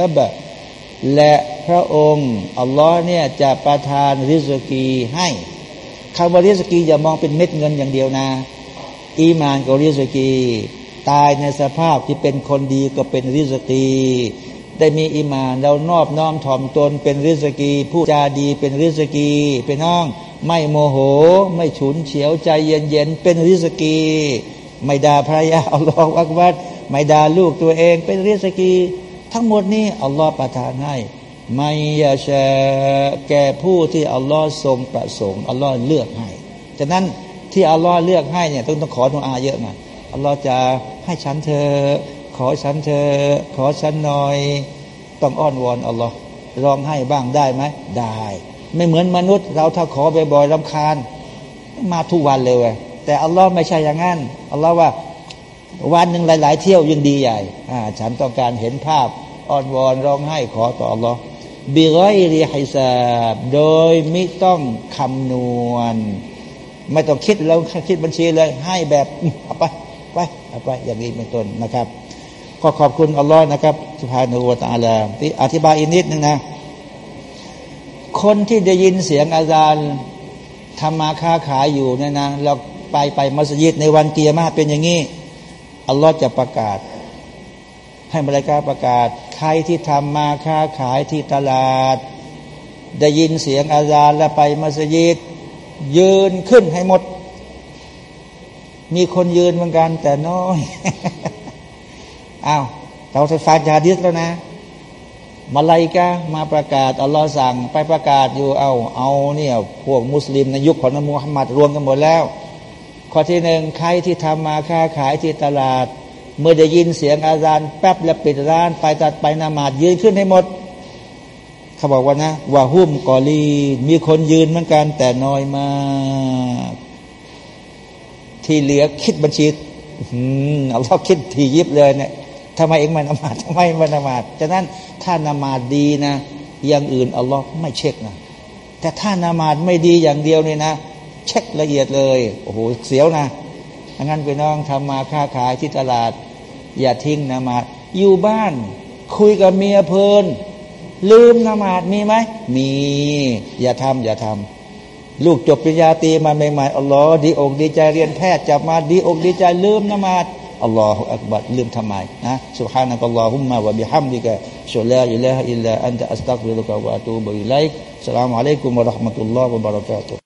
าบและพระองค์อัลลอฮ์เนี่ยจะประทานริสกีให้คำว่าริสกีอย่ามองเป็นเม็ดเงินอย่างเดียวนะ อีมานกับริสกี ตายในสภาพที่เป็นคนดีก็เป็นริสกี ได้มีอิมานเรานอบน้อมถ่อมตนเป็นริสกี ผู้จาดีเป็นริสกีเป็นน้อง ไม่โมโห ไม่ฉุนเฉียวใจเย็นๆ เป็นริสกี ไม่ด่าภรรยาอัลลอฮฺอักบัดไม่ด่าลูกตัวเอง เป็นริสกี ทั้งหมดนี้อัลลอฮฺประทานให้ไม่ยาชาแก่ผู้ที่อัลลอฮฺทรงประสงค์อัลลอฮฺเลือกให้ฉะนั้นที่อัลลอฮฺเลือกให้เนี่ยต้องต้องขอทุอาเยอะนะอัลลอฮฺจะให้ฉันเธอ ขอฉันเธอ ขอฉันหน่อย ต้องอ้อนวอนอัลลอฮ์ร้องให้บ้างได้ไหมได้ ไม่เหมือนมนุษย์ เราถ้าขอบ่อยๆรำคาญ มาทุกวันเลยแต่อัลลอฮ์ไม่ใช่อย่างนั้นอัลลอฮ์ว่าวันหนึ่งหลาย ๆ เที่ยวยังดีใหญ่อ่าฉันต้องการเห็นภาพอ้อนวอนร้องให้ขอต่ออัลลอฮ์บิไรรีฮิซาบโดยไม่ต้องคำนวณ ไม่ต้องคิดแล้วคิดบัญชีเลย ให้แบบเอาไปไปเอาไปอย่างนี้เป็นต้นนะครับก็ขอบคุณอัลลอฮ์นะครับสุภาโนวตาลาที่อธิบายอีกนิดนึงนะ คนที่ได้ยินเสียงอาจารย์ทำมาค้าขายอยู่เนี่ยนะเราไปไปมัสยิดในวันเกียร์มาเป็นอย่างนี้อัลลอฮ์จะประกาศ ให้บริการประกาศ ใครที่ทำมาค้าขายที่ตลาด ได้ยินเสียงอาจารย์แล้วไปมัสยิด ยืนขึ้นให้หมด มีคนยืนเหมือนกันแต่น้อยอ้าวเราจะฟังจาดิสแล้วนะ มาลายกามาประกาศอัลลอฮ์สั่งไปประกาศอยู่เอาเอาเนี่ยพวกมุสลิมในยุคของนมุฮัมมัดรวมกันหมดแล้ว ข้อที่หนึ่งใครที่ทำมาค้าขายที่ตลาด เมื่อได้ยินเสียงอาจารย์แป๊บแล้วปิดร้าน ไปตัดไปนามาดยืนขึ้นให้หมด เขาบอกว่านะว่าหุ้มกอลีมีคนยืนเหมือนกันแต่น้อยมาก ที่เหลือคิดบัญชีอืมเอาเราคิดทียิบเลยเนี่ย ทำไมเองไม่นมาดทำไมไม่นมาดฉะนั้นถ้านามาดดีนะอย่างอื่นอัลลอฮ์ไม่เช็คนะแต่ถ้านามาดไม่ดีอย่างเดียวเนี่ยนะ เช็คละเอียดเลยโอ้โหเสียวนะงั้นไปน้องทำมาค้าขายที่ตลาด อย่าทิ้งนามาดอยู่บ้าน คุยกับเมียเพลิน ลืมนามาดมีไหมมี อย่าทำอย่าทำลูกจบปริญญาตรีมาใหม่ๆอัลลอฮ์ดีอกดีใจเรียนแพทย์จับมาดีอกดีใจลืมนามาด อัลลอฮฺอักบัดลืมทำไมนะ سبحانك اللهم وبحمدك شلا إله إلا أنت أستغفرك وأتوب إليك السلام عليكم ورحمة الله وبركاته